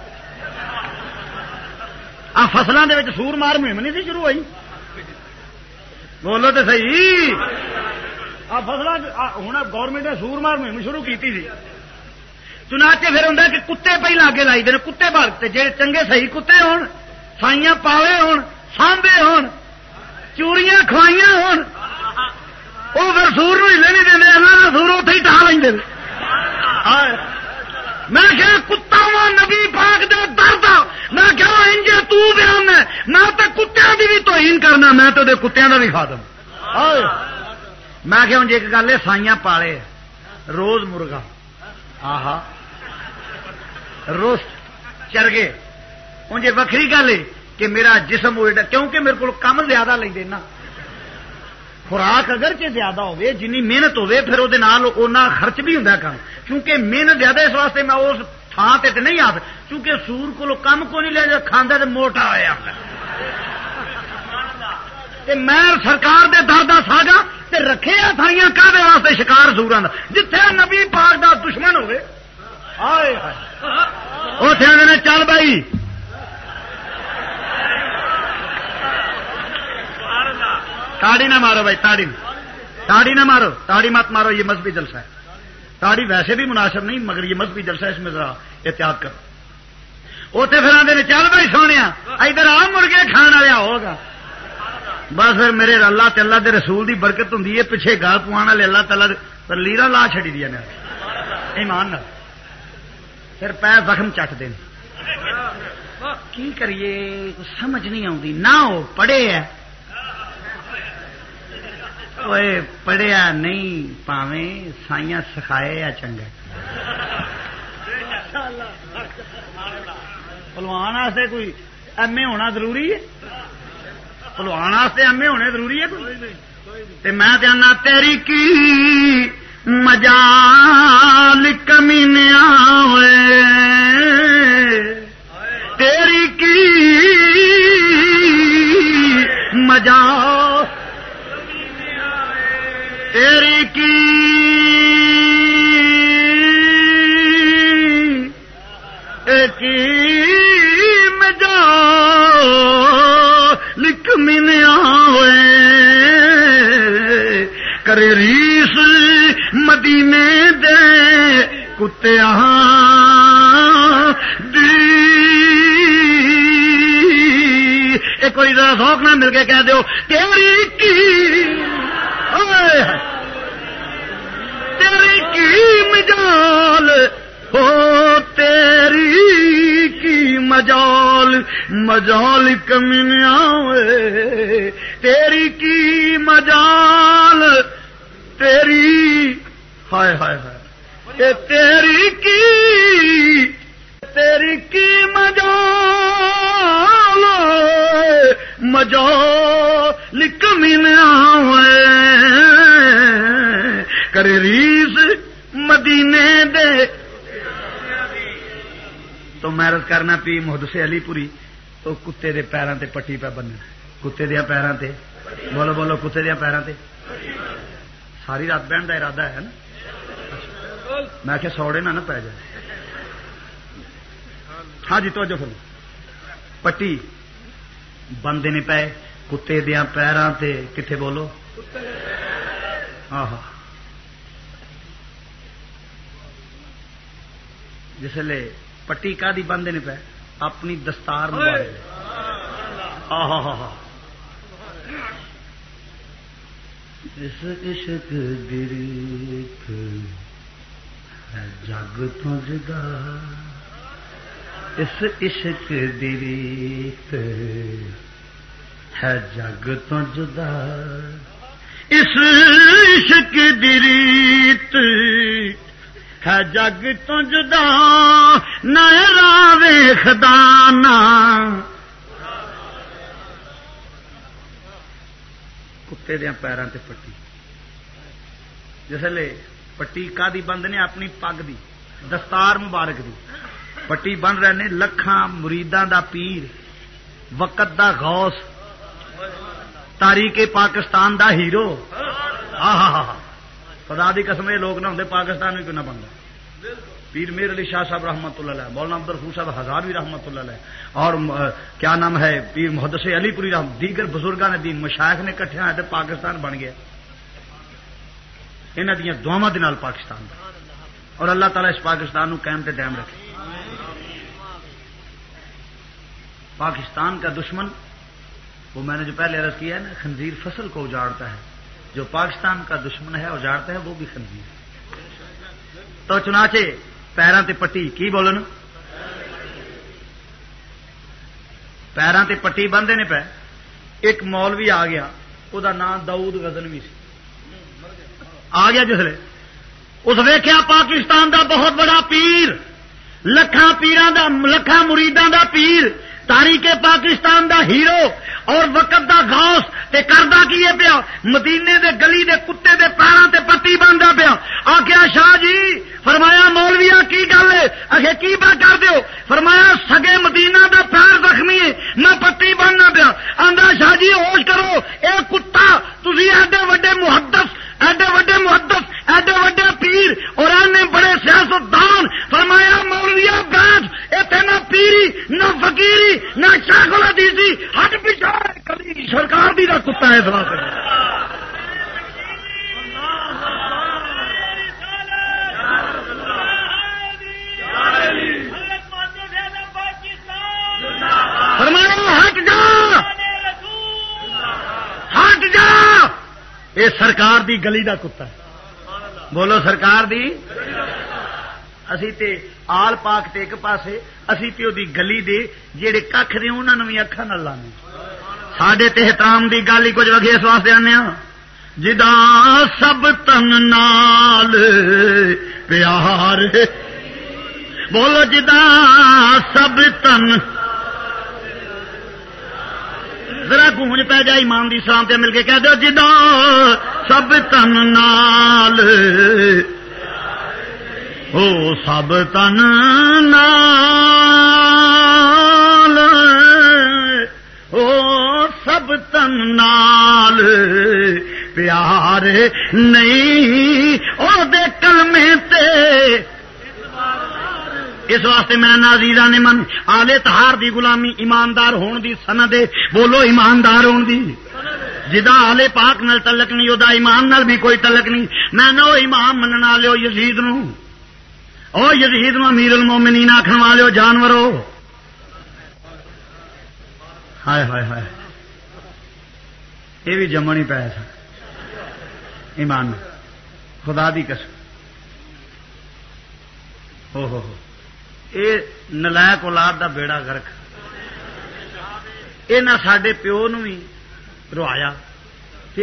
آ فصلوں کے سور مار مہم نہیں شروع ہوئی۔ بولو تو سی آ فصل ہوں گورنمنٹ نے سور مار مہم شروع کی چنانچہ پھر ہوں کہ کتے پہ لاگے لائی دے کتے بھگتے جی چنگے صحیح کتے ہون، سائیاں پالے ہون، سانبے ہون، چوریاں کھوائیاں ہون وہ پھر سور ہلے نہیں دیں اللہ کا سور اتنے ہی ٹا لیں میں کیا کتا وا نبی پاک دے درد میں کیا انجے تو بیان ہے۔ میں تو کتیا کی بھی توہین کرنا، میں تو کتیا کا بھی کھا دوں میں کہ ہوں جی ایک گل ہے، سائیاں پالے، روز مرغا۔ آہا۔ روسٹ چرگے ہوں جی وکری گل ہے کہ میرا جسم وہ کیونکہ میرے کو کم زیادہ لے دینا خوراک اگر چ زیادہ ہوے جنی محنت ہوے پھر وہ خرچ بھی ہوں کام کیونکہ محنت زیادہ اس واسطے میں اس تھان تے نہیں آ کیونکہ سور کو کم کو نہیں لے کھانا تو موٹا ہوا میں سرکار دے دردا ساگا تے رکھے تھائیاں کا واسطے شکار سورا جتھے نبی پاک دا دشمن ہوے اتنے چل بھائی۔ تاڑی نہ مارو بھائی، تاڑی۔ تاڑی نہ مارو، تاڑی مت مارو، یہ مذہبی جلسہ ہے۔ تاڑی ویسے بھی مناسب نہیں، مگر یہ مذہبی جلسہ اس میں ذرا احتیاط کر اتنے پھر آدھے چل بھائی سونے ادھر آ مرغے کھان والا ہوگا۔ بس پھر میرے اللہ تعالی دے رسول دی برکت ہوں پیچھے گال پوان والے اللہ تعالی پر لیرا لا چڑی دیا نے۔ ایمان پھر پیر زخم چٹ دیں کی کریے؟ سمجھ نہیں آتی نہ وہ پڑھے ہے۔ پڑھیا نہیں، پاویں سائیاں سکھائے یا چنگا۔ پلوان واسطے کوئی ایم اے ہونا ضروری ہے؟ پلوان واسطے ایم اے ہونے ضروری ہے کوئی؟ میں جانا تیری کی مجال کمینیا ہوئے تیری کی مجال تیری کی ایک مجا لکھ منیا ہوئے کرے ریس مدینے دے کتیا کوئی ذرا سوکھ نہ مل کے کہہ دو تیری کی؟ تیری کی مجال ہو تیری کی مجال مجال کمینیا تیری کی مجال، تیری ہائے ہائے ہائے۔ تیری کی تیری کی مجال مجو لکھ کرے ریس مدینے دے۔ تو محرت کرنا پی محد سے علی پوری، تو کتے دے پیروں تے پٹی پہ بننا۔ کتے دیا پیروں تے۔ بولو بولو، کتے دیا پیروں تے۔ ساری رات بہن کا ارادہ ہے نا؟ میں کہ سوڑے نہ پی جائے۔ ہاں جی تو جو پٹی بند نہیں پے، کتے دیا پیروں سے کتنے بولو؟ جسے پٹی کا دی بند نہیں پے؟ اپنی دستار اس عشق گریت جگ تو جگہ اس عشق دیریت ہے جگ تو جدا اس عشق دیریت ہے جگ تو جدا نہ راوے خدانا کتے دیا پیروں سے پٹی۔ جسے پٹی کا دی بند نے اپنی پگ دی، دستار مبارک دی۔ پٹی بن رہے ہیں لکھان مریداں دا پیر، وقت دا غوث تاریخ پاکستان دا ہیرو۔ ہاں ہاں ہاں خدا دی قسم، یہ لوگ نہ ہوں پاکستان بھی کیوں نہ بنتا پیر میر علی شاہ صاحب رحمت اللہ مولانا عبد الخو صاحب ہزار بھی رحمت اللہ اور کیا نام ہے، پیر محدث علی پوری رحمت دیگر بزرگوں نے دین مشائق نے کٹھے آئے پاکستان بن گیا۔ انہوں دیا دعوا دال پاکستان اور اللہ تعالیٰ اس پاکستان نو قائم تے ڈیم رکھے۔ پاکستان کا دشمن، وہ میں نے جو پہلے عرض کیا ہے نا، خنزیر فصل کو اجاڑتا ہے۔ جو پاکستان کا دشمن ہے، اجاڑتا ہے، وہ بھی خنزیر۔ تو چنانچہ پیروں تے پٹی کی بولن؟ پیروں تے پٹی بنتے نے پہ، ایک مول بھی آ گیا وہ نام داؤد گزن بھی سی۔ آ گیا جسے اس ویخیا پاکستان دا بہت بڑا پیر لکھان پیران دا لکھان مریداں دا پیر تاریخ پاکستان دا ہیرو اور وقت دا غوث، تے کردہ کیے پیا؟ مدینے دے گلی دے کتے دے پیروں تے پٹی بنتا پیا۔ آخیا شاہ جی فرمایا مولویا کی گل ہے؟ اگے کی بات کر دیو فرمایا، سگے مدینہ دا پیر زخمی ہے، نہ پٹی بننا پیا۔ آدھا شاہ جی ہوش کرو، اے کتا تھی ایڈے وڈے محدث ایڈے وڈے محدت ایڈے وڈے پیر اور اینے بڑے سیاستدان فرمایا مولویا بیس اتنے نہ پیری، نہ فکیری نہ شاخ دیسی ہٹ پیچھا کبھی سرکار بھی نہ کتا ہے دعا فرمایا، ہٹ جا۔ ہٹ جا۔ یہ سرکار دی گلی دا کتا ہے۔ بولو سرکار دی۔ اسی تے آل پاک تے ایک پاسے، اسی تے دی گلی دے جیڑے کھ دے انہوں نے بھی اکھا نہ لانے۔ سڈے تحترام دی گل ہی کچھ وگے اس واسطے آنے ہاں۔ جدا سب تن نال پیار بولو جدا سب تن ذرا گونج پی جائے ایمان دی سلام تے مل کے کہہ دو جدا جی سب تن نال۔ او سب تن نال۔ او سب تن نال۔ پیار نہیں اور دے کلمے تے اس واسطے میں نازیزا نے من آلے تہار دی غلامی ایماندار ہون دی سند بولو ایماندار ہون دی۔ جدا آلے پاک نل تلک نہیں ہوتا ایمان نل بھی کوئی تلک نہیں۔ میں نہ امام مننا لو یزید نو او یزید نو امیر المومنین آخر والے جانورو۔ ہائے ہائے ہائے۔ یہ بھی جمن ہی پایا سا ایمان خدا دی قسم۔ ہو ہو ہو۔ یہ نلائک اولاد دا بیڑا گرک یہ سڈے پیو نو بھی روایا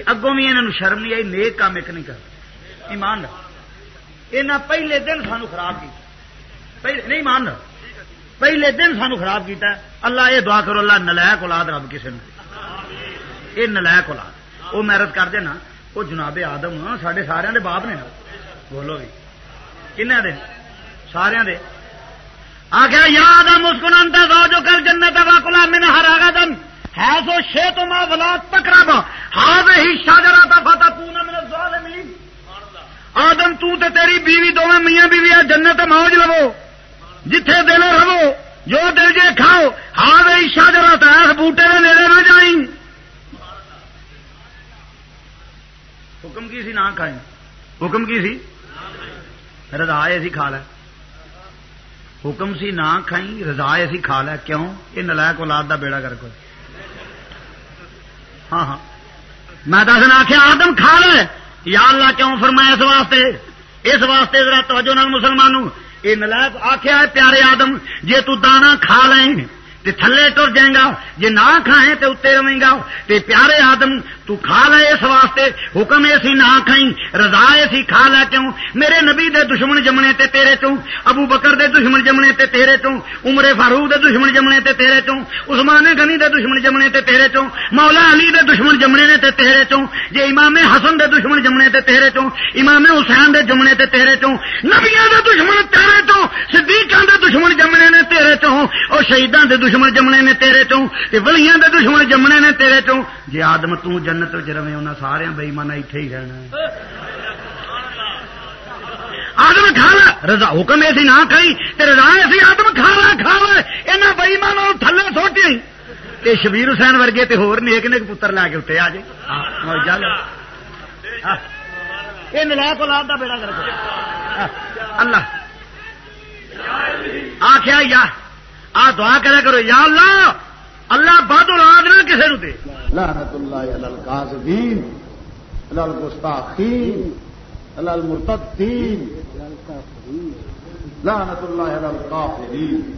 اگوں بھی انہوں شرم نہیں آئی نیک کام ایک نہیں کر ایمان یہ پہلے دن سانو خراب کی نہیں مان پہلے دن سانو خراب کیتا ہے اللہ یہ دعا کرو اللہ نلائک اولاد رب کسی نے یہ نلائک اولاد وہ محرت کر دینا وہ جناب آدم سڈے سارے باپ نے بولو بھی کنہ دے سارے آخر یاد ہے مسکن انت جو کر جنت واقلا میں نے ہر آگا ہے سو شے تو ماں بلا تکرب ہاں ہی شاجرا تھا فتح پونا میرے آدم، تو تے تیری بیوی دونوں میاں بیوی ہے جنت موج لو جتھے دل رہو، جو دل جے کھاؤ ہاں وہی شاجرا تھا اس بوٹے کے نیڑے نہ جائیں۔ حکم کی سی؟ نہ کھائیں۔ حکم کی سی؟ رضا سی کھا لے۔ حکم سی نہ کھائی رضا ایسی کھا لیا کیوں؟ یہ نلائک اولاد دا بیڑا کر کوئی۔ ہاں ہاں۔ میں دس نے آخیا آدم کھا لے۔ یا اللہ کیوں فرمایا اس واسطے؟ اس واسطے ذرا توجہ نال مسلمانوں، یہ نلائک آخیا ہے پیارے آدم، جے تو دانا کھا لیں، تے تھلے ٹر جائے گا، جے نہ کھائیں تے اتنے رہیں گا، تے پیارے آدم تو کھا لے اس واسطے حکم ایسی نہ کھائیں رضا ایسی کھا لے کیوں میرے نبی دے دشمن جمنے تے تیرے چوں ابو بکر دے دشمن جمنے تے تیرے چوں عمر فاروق دے دشمن جمنے تے تیرے چوں عثمان غنی دے دشمن جمنے تے تیرے چوں مولا علی دے دشمن جمنے نے تے تیرے چوں جے امام حسن دے دشمن جمنے تے تیرے چوں امام حسین دے جمنے تے تیرے چوں نبیاں دے دشمن تیرے چوں صدیقاں دے دشمن جمنے نے تیرے چوں اور شہیداں دے دشمن جمنے نے تیرے چوں تے ولیاں دے دشمن جمنے نے تیرے چوں جے آدم تو جنت وچ رہے انہاں سارے بےمان اتے ہی رہنا آدم کھانا رضا حکم ایسی نہ کھائی رضا ایسی آدم کھانا کھانا یہاں بئیمان تھلے سوٹی تے شبیر حسین ورگے تے ہور نیک نیک پتر لے کے اتنے آ جائے یہ نلا کو لاد کا بیڑا کر اللہ آخیا یا آ دعا کرا کرو یا اللہ اللہ بد اولاد نہ کسی نو دے۔ لعنت اللہ علی القاذبین علی المستاخین علی المرتدین۔ لعنت اللہ علی الکافرین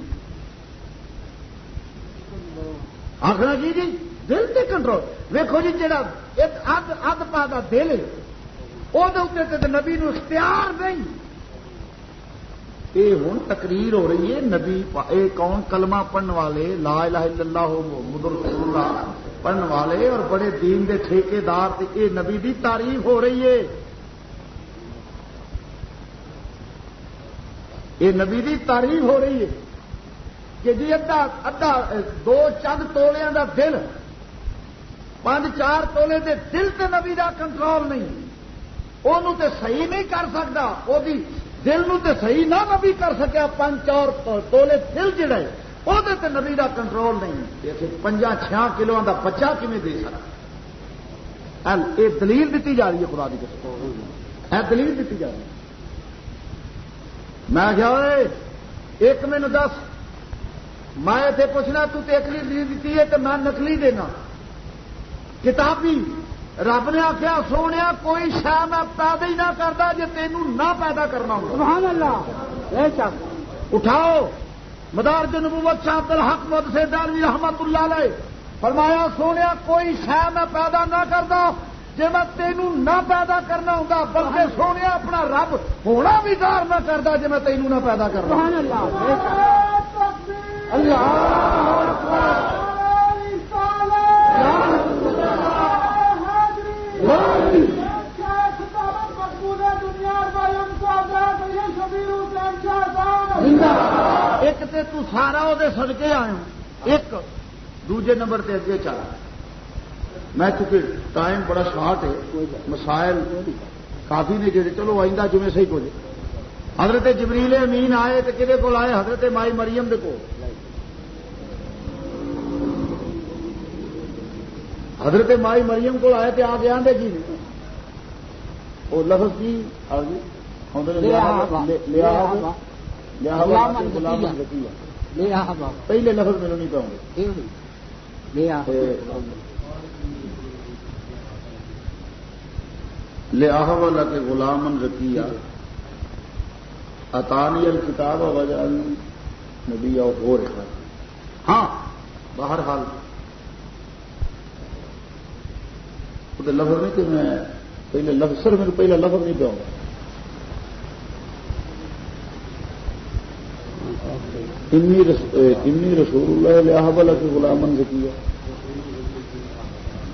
آخر جی جی؟ دل سے کنٹرول۔ ویکو جی جہاں ایک اد اد پا دل وہ نبی نو اختیار نہیں۔ یہ ہوں تقریر ہو رہی ہے نبی اے کون کلمہ پڑھنے والے لا الہ الا اللہ محمد رسول اللہ پڑھنے والے اور بڑے دین دے ٹھیکے دار یہ نبی دی تعریف ہو رہی ہے یہ نبی دی تعریف ہو رہی ہے کہ جی ادھا ادھا دو چند تولیا دا دل پانچ چار تولے دے دل تے نبی دا کنٹرول نہیں وہ صحیح نہیں کر سکتا وہ دل نو تے صحیح نہ نبی کر سکیا پنچ اور تولے دل جڑا ہے وہ نبی دا کنٹرول نہیں۔ پنجا چھیا کلو کا بچہ کیون دے سکتا یہ دلیل دیتی جا رہی ہے خدا کی دلیل دیتی جا رہی ہے۔ میں کیا ایک مینو دس۔ میں اتنے پوچھنا، تو ایکلی دلیل دیتی ہے تو میں نکلی دینا۔ کتابی رب نے آخیا سونے کوئی شہ میں پیدا ہی نہ کرتا جی تینوں نہ پیدا کرنا سبحان اللہ۔ اٹھاؤ۔ مدار جنبوت شاہ عبد الحق مد سے داری رحمت اللہ علیہ فرمایا سونے کوئی شہ میں پیدا نہ کرتا جی میں تینوں نہ پیدا کرنا ہوں بلکہ سونے اپنا رب ہونا بھی دار نہ کرتا جی میں تینوں نہ پیدا کرنا اللہ۔ ایک تے تو سارا وہ سڑکے آیا ایک، دوجے نمبر تے اگے چل۔ میں چونکہ ٹائم بڑا شارٹ ہے مسائل کافی نے جڑے، چلو آئندہ جمعے صحیح کو حضرت جبریل امین آئے تو کہے کول آئے؟ حضرت مائی مریم دے کو حضرت مائی مریم کو آئے تو آ گیا دے جی۔ وہ لفظ کی؟ پہلے لفظ میرے نہیں پاؤں لیا والا کے غلام رکیہ اطانی الکتاب وجہ نبی اور ہو رہا ہاں باہر حال لفظ نہیں کہ میں پہلے لفظ سر میرے پہلا لفظ نہیں پاؤں گا۔ انی رسول اللہ بلا کے غلام کیا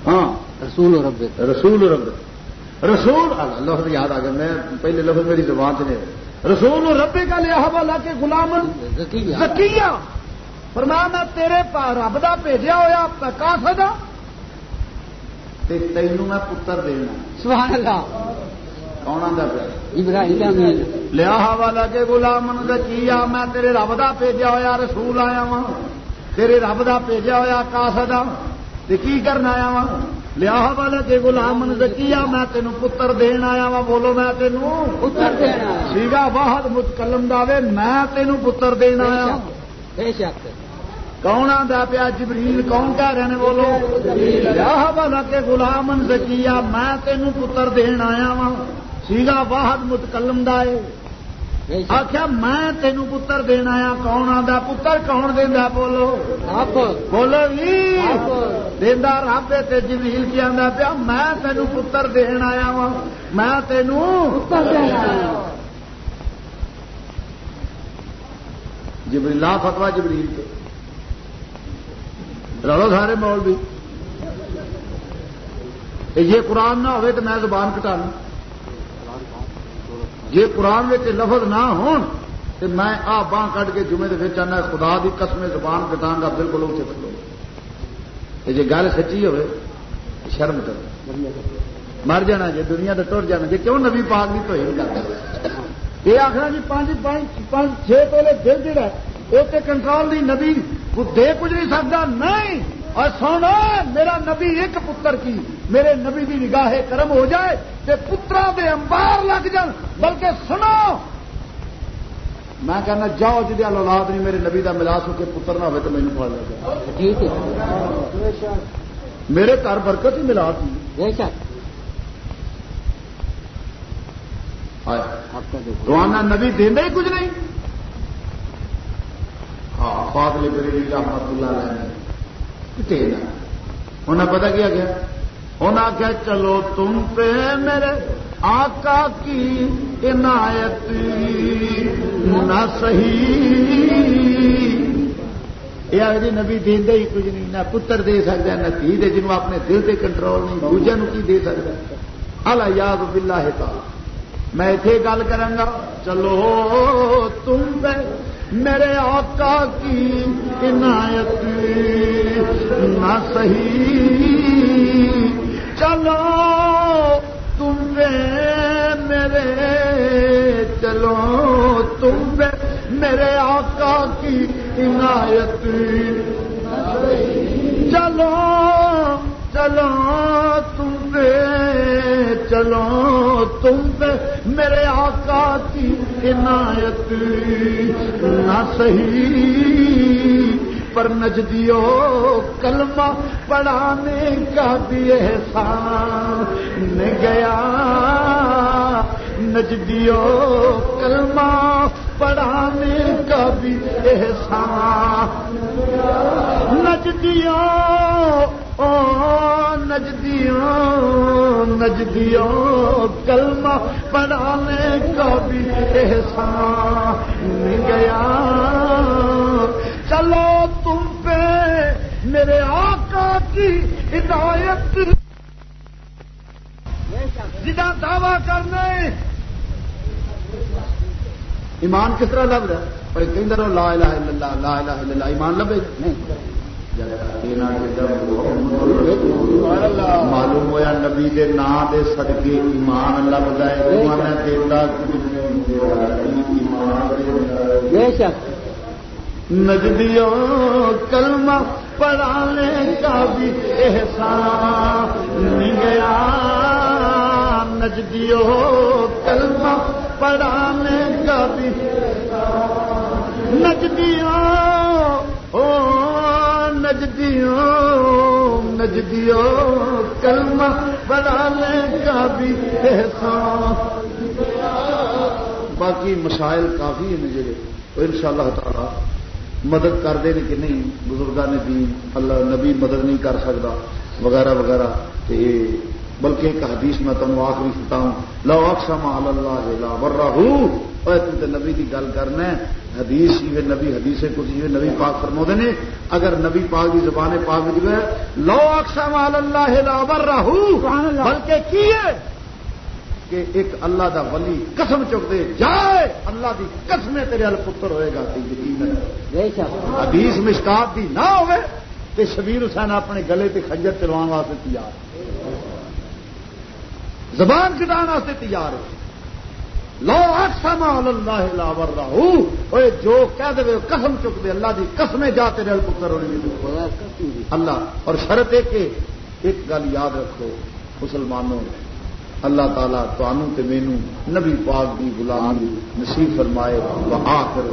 ہاں. رسول رب رسول رب رسول لفظ یاد آ گیا. میں پہلے لفظ میری زبان سے رسول رب کا لیا بلا کے غلام زکیہ فرمایا میں تیرے رب کا بھیجا ہوا کا سدا تینوں میں پتر دینا۔ سبحان اللہ. کون آتا پیا؟ لیا والا کے گلام کی آ میں تیرے رب کا بھیجا ہوا رسول آیا وا تیرے رب کا بھیجا ہوا کاسد کی کرنا آیا وا لیا والا کے گلام کی آ میں تینوں پتر دین آیا وا بولو میں تینوں پتر سیگا بہت متکلم دے میں تینوں پتر دین آیا کون آتا پیا جبریل؟ کون کہہ رہے ہیں بولو؟ لیا والا کے گلام زکیا میں تینوں پتر دین آیا وا سیگا واحد متکلم دے آخیا میں تینوں پتر دینا آیا کون آتا پتر کون دینا بولو بولو دینا رب جمیل کی آتا پیا میں تینوں پتر دین آیا وا میں تینوں جبریل لا فتوا جبریل کے رلو سارے مول بھی یہ قرآن نہ ہوئے تو میں زبان کٹانا جی قرآن میں لفظ نہ ہون تو میں آ باہ کٹ کے جمعے کے چاہنا خدا دی قسم زبان کٹا گا بالکل اسے کٹو جی گل سچی ہوئے، شرم کر مر جانا جی دنیا تو ٹر جانا جی کیوں نبی پاک نہیں تو ہی کر یہ آخر جی پانچ پانچ چھ تولے دل جہا اسے کنٹرول دی نبی وہ دے کچھ نہیں سکتا، نہیں۔ اور سونا میرا نبی ایک پتر کی میرے نبی کی نگاہ کرم ہو جائے کہ پترا دے امبار لگ جان بلکہ سنو۔ میں کہنا جاؤ جی اولاد نہیں میرے نبی کا ملا سو کے پتر نہ ہو تو مینو پڑ لگا میرے گھر برکت ہی ملا تھی دوانا نبی دینا ہی کچھ نہیں۔ ہاں فاضل بریلی رحمت اللہ علیہ انہیں پتا کیا گیا؟ انہیں آخیا چلو تم پہ میرے آقا کی عنایت۔ نہ صحیح۔ یہ آگے جی، نبی دے ہی کچھ نہیں، نہ پتر دے سکتا نہ تھی دے جنوب اپنے دل سے کنٹرول نہیں دوجے کی دے سکتا اللہ یاد بلا ہے میں اتے گل کرا چلو تم پہ میرے آقا کی عنایت نہ صحیح۔ چلو تم پہ میرے، چلو تم پہ میرے آقا کی عنایت چلو چلو تم پہ، چلو تم پہ میرے آقا کی عنایت نہ صحیح، پر نجدیو کلمہ پڑھانے کا بھی احسان گیا۔ نجدیو کلمہ پڑھانے کا بھی احسان نجدیو او نجدیوں نجدیوں کلمہ پڑھانے کا بھی احسان گیا۔ چلو تم پہ میرے آقا کی ہدایت۔ جدا دعوی کرنے۔ ایمان کس طرح لب رہا پر کہیں درو لا الہ الا اللہ، لا الہ الا اللہ، ایمان لبے؟ نہیں۔ معلوم ہوا نبی دے نام دے سدکے ایمان لبتا ہے نجدیوں کلمہ پڑھانے کا بھی احسان گیا۔ نجدیوں کلمہ پڑھانے کا بھی نجدیوں نجدیوں نجدیوں، کلمہ بنانے کا بھی احسان۔ باقی مسائل کافی ہیں جڑے وہ ان شاء اللہ تعالی مدد کرتے ہیں کہ نہیں بزرگوں نے دین، اللہ نبی مدد نہیں کر سکتا، وغیرہ وغیرہ۔ تے بلکہ ایک حدیث میں تمہیں آخری ستا ہوں لو اقسم اللہ لا برہو اور تم تو نبی کی گل کرنا ہے۔ حدیث ہی نبی حدیث کچھ ہی نبی پاک فرما نے اگر نبی پاک کی زبان پاک جو ہے لو اقسم اللہ لا برہو بلکہ کی ہے؟ کہ ایک اللہ دا ولی قسم چک دے جائے اللہ دی قسم تیرے ال پتر ہوئے گا حدیث مشکات دی نہ ہوئے کہ شبیر حسین اپنے گلے پہ خنجر چلوان واسطے تیار۔ زبان کٹان تیار ہے۔ لو سما اللہ لاور راہو جو کہہ دے قسم چک دے اللہ دی قسمیں جاتے رہے پتر اللہ اور شرط ہے کہ ایک گل یاد رکھو مسلمانوں اللہ تعالیٰ تو مینو نبی پاک دی غلامی نصیب فرمائے آخر